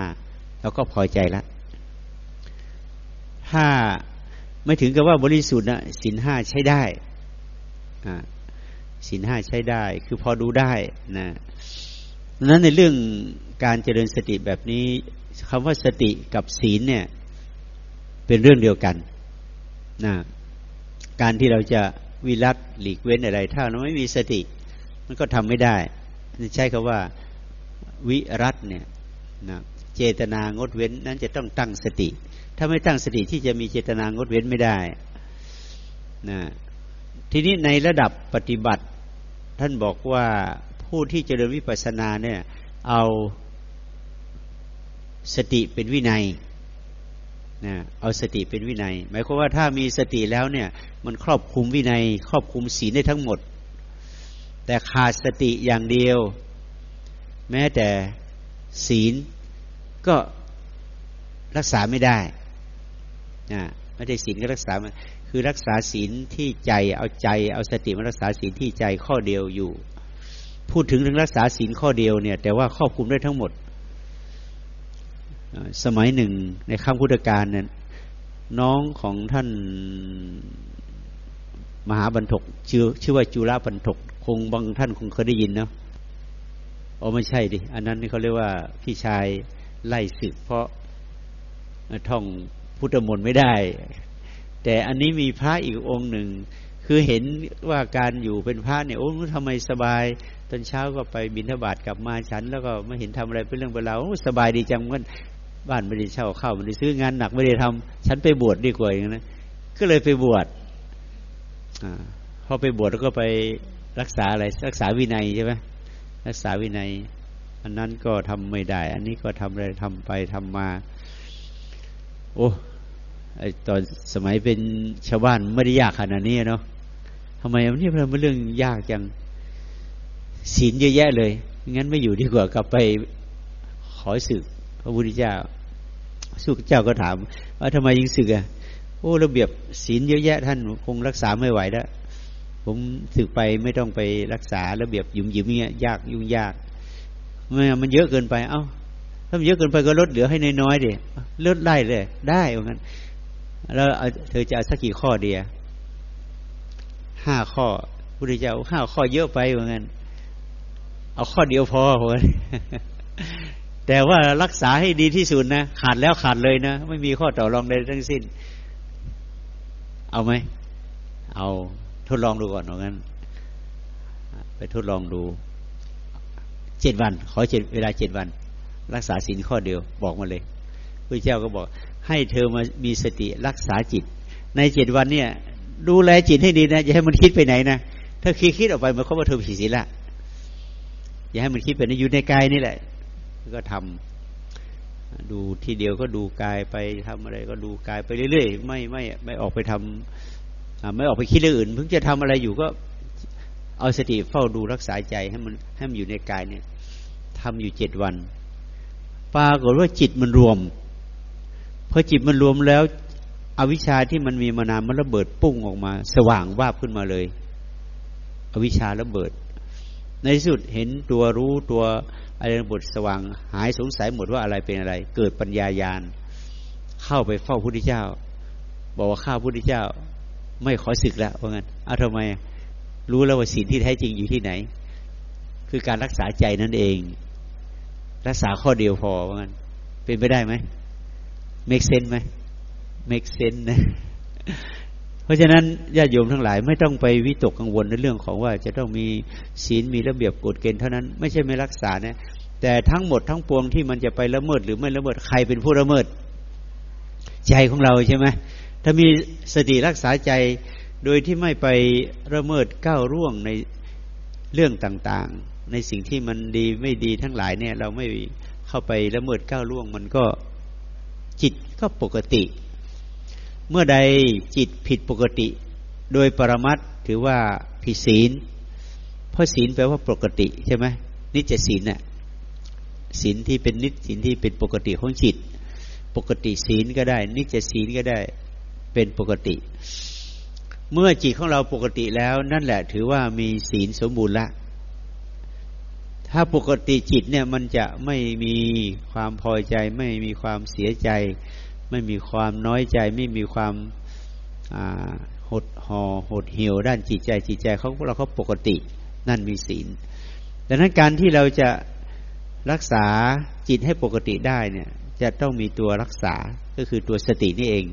เราก็พอใจล้วถ้าไม่ถึงกับว่าบริสุทธิ์นะศีลห้าใช้ได้ศีลห้าใช้ได้ คือพอดูได้นะดังนั้นในเรื่องการเจริญสติแบบนี้คำว่าสติกับศีลเนี่ย เป็นเรื่องเดียวกันนะการที่เราจะวิรัตหลีกเว้นอะไร ถ้าเราไม่มีสติ มันก็ทำไม่ได้ใช้คาว่าวิรัตเนี่ยนะเจตนางดเว้นนั้นจะต้องตั้งสติ ถ้าไม่ตั้งสติที่จะมีเจตนางดเว้นไม่ได้นะทีนี้ในระดับปฏิบัติ ท่านบอกว่าผู้ที่เจริญวิปัสสนาเนี่ย เอาสติเป็นวินัย นะเอาสติเป็นวินัย หมายความว่าถ้ามีสติแล้วเนี่ย มันครอบคุมวินัย ครอบคุมศีลได้ทั้งหมด แต่ขาดสติอย่างเดียว แม้แต่ศีลก็รักษาไม่ได้นะไม่ได้ศีลก็รักษาคือรักษาศีลที่ใจเอาใจ เอาสติมารักษาศีลที่ใจข้อเดียวอยู่ พูดถึงเรื่องรักษาศีลข้อเดียวเนี่ย แต่ว่าครอบคุมได้ทั้งหมด สมัยหนึ่งในข้ามพุทธการเนี่ยน้องของท่านมหาบรรทกชื่อชื่อว่าจุฬาบรรทกคงบางท่านคงเคยได้ยินเนาะอ๋อไม่ใช่ดิ อันนั้นเขาเรียกว่าพี่ชายไล่ศึกเพราะท่องพุทธมนต์ไม่ได้ แต่อันนี้มีพระอีกองค์หนึ่ง คือเห็นว่าการอยู่เป็นพระเนี่ยโอ้ทำไมสบาย ตอนเช้าก็ไปบิณฑบาตกลับมาฉัน แล้วก็ไม่เห็นทำอะไรเป็นเรื่องเป็นราวสบายดีจังมัน บ้านไม่ได้เช่าเข้าไม่ได้ซื้องานหนักไม่ได้ทำฉันไปบวชดดีกว่าอย่างนั้นก็เลยไปบวชอพอไปบวชแล้วก็ไปรักษาอะไร รักษาวินัยใช่ไหมรักษาวินัย อันนั้นก็ทำไม่ได้ อันนี้ก็ทำอะไรทำไปทำมา โอ้ไอตอนสมัยเป็นชาวบ้านไม่ได้ยากขนาดนี้เนาะทำไมอันนี้เป็นเรื่องยากจังศีลเยอะแยะเลยงั้นไม่อยู่ดีกว่ากลับไปขอสึกพระพุทธเจ้า สุกเจ้าก็ถาม ว่าทำไมยิงสึกอะโอ้ระเบียบศีลเยอะแยะท่านคงรักษาไม่ไหวแล้วผมสึกไปไม่ต้องไปรักษาระเบียบยุ่มยิ้มเงี้ยยากยุ่งยากไมันมันเยอะเกินไป เอ้า ถ้ามันเยอะเกินไปก็ลดเหลือให้น้อยๆดิลดได้เลย ได้เหมือนกันแล้วเธอจะเอาสักกี่ข้อเดียห้าข้อพุทธเจ้าห้าข้อเยอะไปเหมือนกันเอาข้อเดียวพอเหมือน แต่ว่ารักษาให้ดีที่สุดนะ ขาดแล้วขาดเลยนะ ไม่มีข้อต่อรองใดทั้งสิ้น เอาไหม เอาทดลองดูก่อนเอางั้น ไปทดลองดูเจ็ดวัน ขอเจ็ดเวลาเจ็ดวัน รักษาศีลข้อเดียวบอกมาเลยพระเจ้าก็บอก ให้เธอมามีสติรักษาจิต ในเจ็ดวันเนี่ย ดูแลจิตให้ดีนะอย่าให้มันคิดไปไหนนะถ้าคิดคิดออกไปมันก็ว่าเธอผิดศีลละอย่าให้มันคิดไปในอยู่ในกายนี่แหละ ก็ทำดูทีเดียวก็ดูกายไปทำอะไรก็ดูกายไปเรื่อยๆไม่ไม่ไม่ออกไปทำไม่ออกไปคิดเรื่องอื่นเพิ่งจะทำอะไรอยู่ก็เอาสติเฝ้าดูรักษาใจให้มันให้มันอยู่ในกายเนี่ยทำอยู่เจ็ดวัน ปรากฏว่าจิตมันรวมพอจิตมันรวมแล้ว อวิชชาที่มันมีมานานมันระเบิดปุ้งออกมา สว่างวาบขึ้นมาเลย อวิชชาระเบิด ในที่สุดเห็นตัวรู้ตัวอะไรบทสว่างหายสงสัยหมดว่าอะไรเป็นอะไร เกิดปัญญายาณเข้าไปเฝ้าพุทธเจ้า บอกว่าข้าพุทธเจ้า ไม่ขอศึกแล้วว่างั้นเอาทำไมรู้แล้วว่าศีลที่แท้จริงอยู่ที่ไหน คือการรักษาใจนั่นเอง รักษาข้อเดียวพอว่างั้นเป็นไปได้ไหม make sense ไหม make sense นะ เพราะฉะนั้นญาติโยมทั้งหลายไม่ต้องไปวิตกกังวลในเรื่องของว่าจะต้องมีศีลมีระเบียบกฎเกณฑ์เท่านั้นไม่ใช่ไม่รักษานะแต่ทั้งหมดทั้งปวงที่มันจะไปละเมิดหรือไม่ละเมิดใครเป็นผู้ละเมิด ใจของเราใช่ไหมถ้ามีสติรักษาใจโดยที่ไม่ไปละเมิดก้าวร่วงในเรื่องต่างๆ ในสิ่งที่มันดีไม่ดีทั้งหลายเนี่ย เราไม่เข้าไปละเมิดก้าวร่วงมันก็จิตก็ปกติ เมื่อใดจิตผิดปกติ โดยปรมัตถือว่าผิดศีล เพราะศีลแปลว่าปกติใช่ไหมนิจศีลน่ะศีลที่เป็นนิจศีลที่เป็นปกติของจิต ปกติศีลก็ได้ นิจศีลก็ได้เป็นปกติ เมื่อจิตของเราปกติแล้ว นั่นแหละถือว่ามีศีลสมบูรณ์ละถ้าปกติจิตเนี่ยมันจะไม่มีความพอใจไม่มีความเสียใจ ไม่มีความน้อยใจไม่มีความหดหอ่อหดเหี่ยวด้านจิตใจจิตใจเขาเราเขาปกตินั่นมีศีลดังนั้นการที่เราจะรักษาจิตให้ปกติได้เนี่ยจะต้องมีตัวรักษาก็คือตัวสตินี่เอง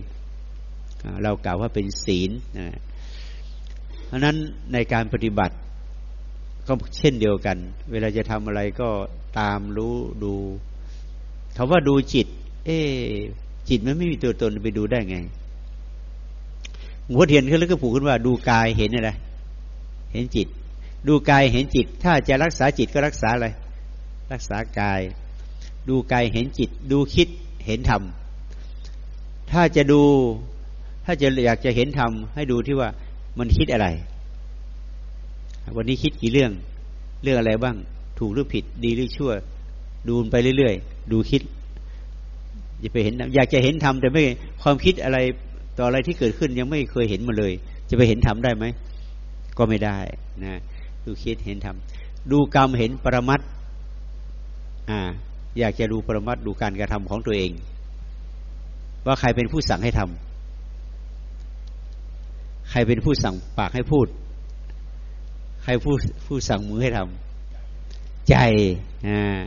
เรากล่าวว่าเป็นศีลนะเพราะนั้นในการปฏิบัติก็เช่นเดียวกัน เวลาจะทำอะไรก็ตามรู้ดูคาว่าดูจิต เอ๊ จิตมันไม่มีตัวตนไปดูได้ไงหัวเทียนเขาเลยก็ผูกขึ้นว่า ดูกายเห็นอะไร เห็นจิต ดูกายเห็นจิต ถ้าจะรักษาจิตก็รักษาอะไร รักษากาย ดูกายเห็นจิต ดูคิดเห็นธรรม ถ้าจะดู ถ้าจะอยากจะเห็นธรรมให้ดูที่ว่ามันคิดอะไร วันนี้คิดกี่เรื่อง เรื่องอะไรบ้าง ถูกหรือผิด ดีหรือชั่ว ดูไปเรื่อยๆ ดูคิด อย่าไปเห็นอยากจะเห็นธรรมแต่ไม่ความคิดอะไรต่ออะไรที่เกิดขึ้นยังไม่เคยเห็นมาเลย จะไปเห็นธรรมได้ไหมก็ไม่ได้นะดูคิดเห็นธรรมดูกรรมเห็นปรมัตอ่า อยากจะดูปรมัตดูการกระทำของตัวเอง ว่าใครเป็นผู้สั่งให้ทำใครเป็นผู้สั่งปากให้พูด ใครผู้ผู้สั่งมือให้ทำใจอ่า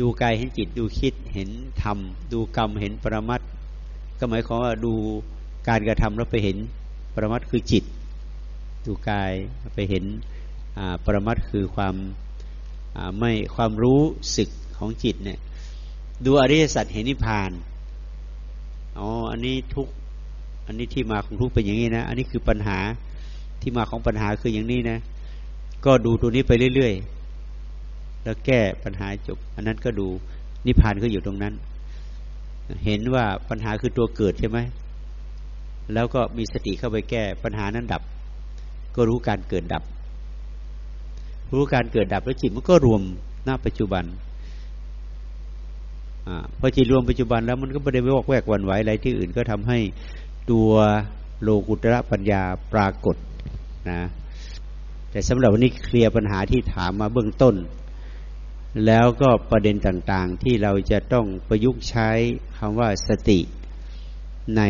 ดูกายเห็นจิตดูคิดเห็นธรรม ดูกรรมเห็นปรมัตก็หมายความว่าดูการกระทำแล้วไปเห็นปรมัตคือจิต ดูกายไปเห็นปรมัตคือความไม่ความรู้สึกของจิตเนี่ย ดูอริยสัจเห็นนิพพานอ๋ออันนี้ทุกอันนี้ที่มาของทุกเป็นอย่างนี้นะ อันนี้คือปัญหาที่มาของปัญหาคืออย่างนี้นะ ก็ดูตัวนี้ไปเรื่อยๆ แล้วแก้ปัญหาจบ อันนั้นก็ดูนิพพานก็อยู่ตรงนั้น เห็นว่าปัญหาคือตัวเกิดใช่ไหมแล้วก็มีสติเข้าไปแก้ปัญหานั้นดับ ก็รู้การเกิดดับ รู้การเกิดดับแล้วจิตมันก็รวมหน้าปัจจุบันอพอจิตรวมปัจจุบันแล้วมันก็ไม่ได้ไปวอกแวกวันไหวอะไรที่อื่นก็ทำให้ตัวโลกุตระปัญญาปรากฏนะแต่สำหรับวันนี้เคลียร์ปัญหาที่ถามมาเบื้องต้น แล้วก็ประเด็นต่างๆที่เราจะต้องประยุกต์ใช้คำว่าสติ ใน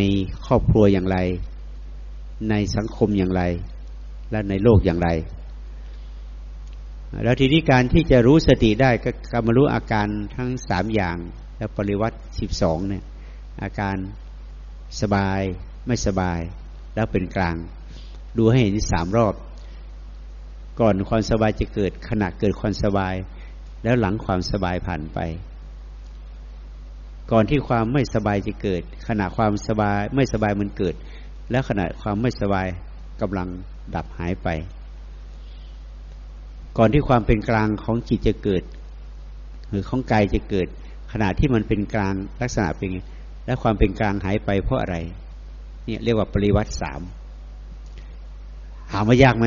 ครอบครัวอย่างไร ในสังคมอย่างไร และในโลกอย่างไร แล้วทีนี้การที่จะรู้สติได้ก็กำมารู้อาการทั้งสามอย่าง และปริวัติสิบสองเนี่ยอาการสบายไม่สบาย แล้วเป็นกลาง ดูให้เห็นสามรอบ ก่อนความสบายจะเกิดขณะเกิดความสบาย แล้วหลังความสบายผ่านไป ก่อนที่ความไม่สบายจะเกิด ขณะความสบายไม่สบายมันเกิด แล้วขณะความไม่สบายกำลังดับหายไป ก่อนที่ความเป็นกลางของจิตจะเกิด หรือของกายจะเกิด ขณะที่มันเป็นกลางลักษณะเป็นไงและความเป็นกลางหายไปเพราะอะไร เนี่ยเรียกว่าปริวัติสามถามว่ายากไหม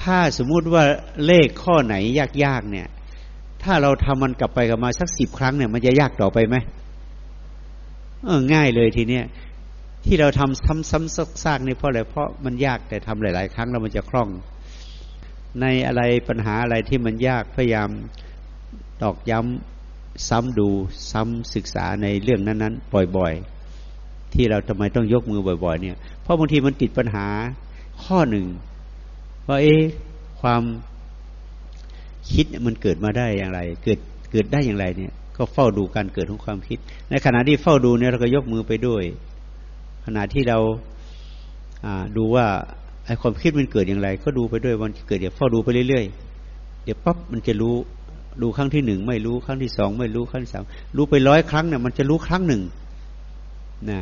ถ้าสมมุติว่าเลขข้อไหนยากๆเนี่ย ถ้าเราทำมันกลับไปกลับมาสักสิบครั้งเนี่ย มันจะยากต่อไปไหมเออง่ายเลยทีเนี้ยที่เราทำซ้ำๆซากๆนี่เพราะอะไรเพราะมันยากแต่ทำหลาย ๆ ครั้งแล้วมันจะคล่อง ในอะไรปัญหาอะไรที่มันยากพยายามตอกย้ำซ้ำดูซ้ำศึกษาในเรื่องนั้นๆบ่อยๆ ที่เราทำไมต้องยกมือบ่อย ๆ เนี่ยเพราะบางทีมันติดปัญหาข้อหนึ่ง ว่าเอ๊ะความคิดมันเกิดมาได้อย่างไร เกิดเกิดได้อย่างไรเนี่ย ก็เฝ้าดูการเกิดของความคิด ในขณะที่เฝ้าดูเนี่ยเราก็ยกมือไปด้วย ขณะที่เราดูว่าไอ้ความคิดมันเกิดอย่างไร ก็ดูไปด้วยวันเกิดเดี๋ยวเฝ้าดูไปเรื่อยๆเดี๋ยวปั๊บมันจะรู้ดูครั้งที่หนึ่งไม่รู้ครั้งที่สองไม่รู้ครั้งที่สามรู้ไปร้อยครั้งเนี่ยมันจะรู้ครั้งหนึ่งนะ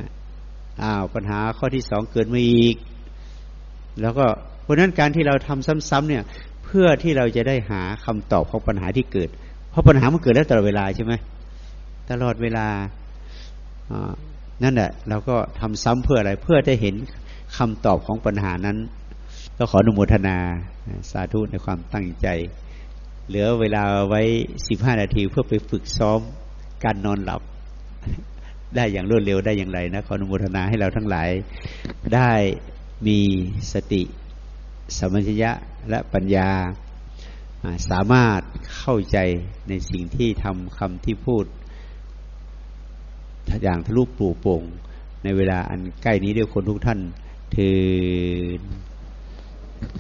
อ้าวปัญหาข้อที่สองเกิดมาอีก แล้วก็ ราะนั้นการที่เราทำซ้ำๆเนี่ย เพื่อที่เราจะได้หาคำตอบของปัญหาที่เกิด เพราะปัญหามันเกิดได้ตลอดเวลาใช่ไหมตลอดเวลานั่นแหละเราก็ทำซ้ำเพื่ออะไรเพื่อจะเห็นคำตอบของปัญหานั้น ก็ขออนุโมทนาสาธุในความตั้งใจ เหลือเวลาไว้สิบห้านาทีเพื่อไปฝึกซ้อมการนอนหลับ ได้อย่างรวดเร็วได้อย่างไรนะขออนุโมทนาให้เราทั้งหลายได้มีสติ สมัญญะและปัญญาสามารถเข้าใจในสิ่งที่ทำคำที่พูด อย่างทะลุปลูกโป่งในเวลาอันใกล้นี้ด้วยคนทุกท่านถือ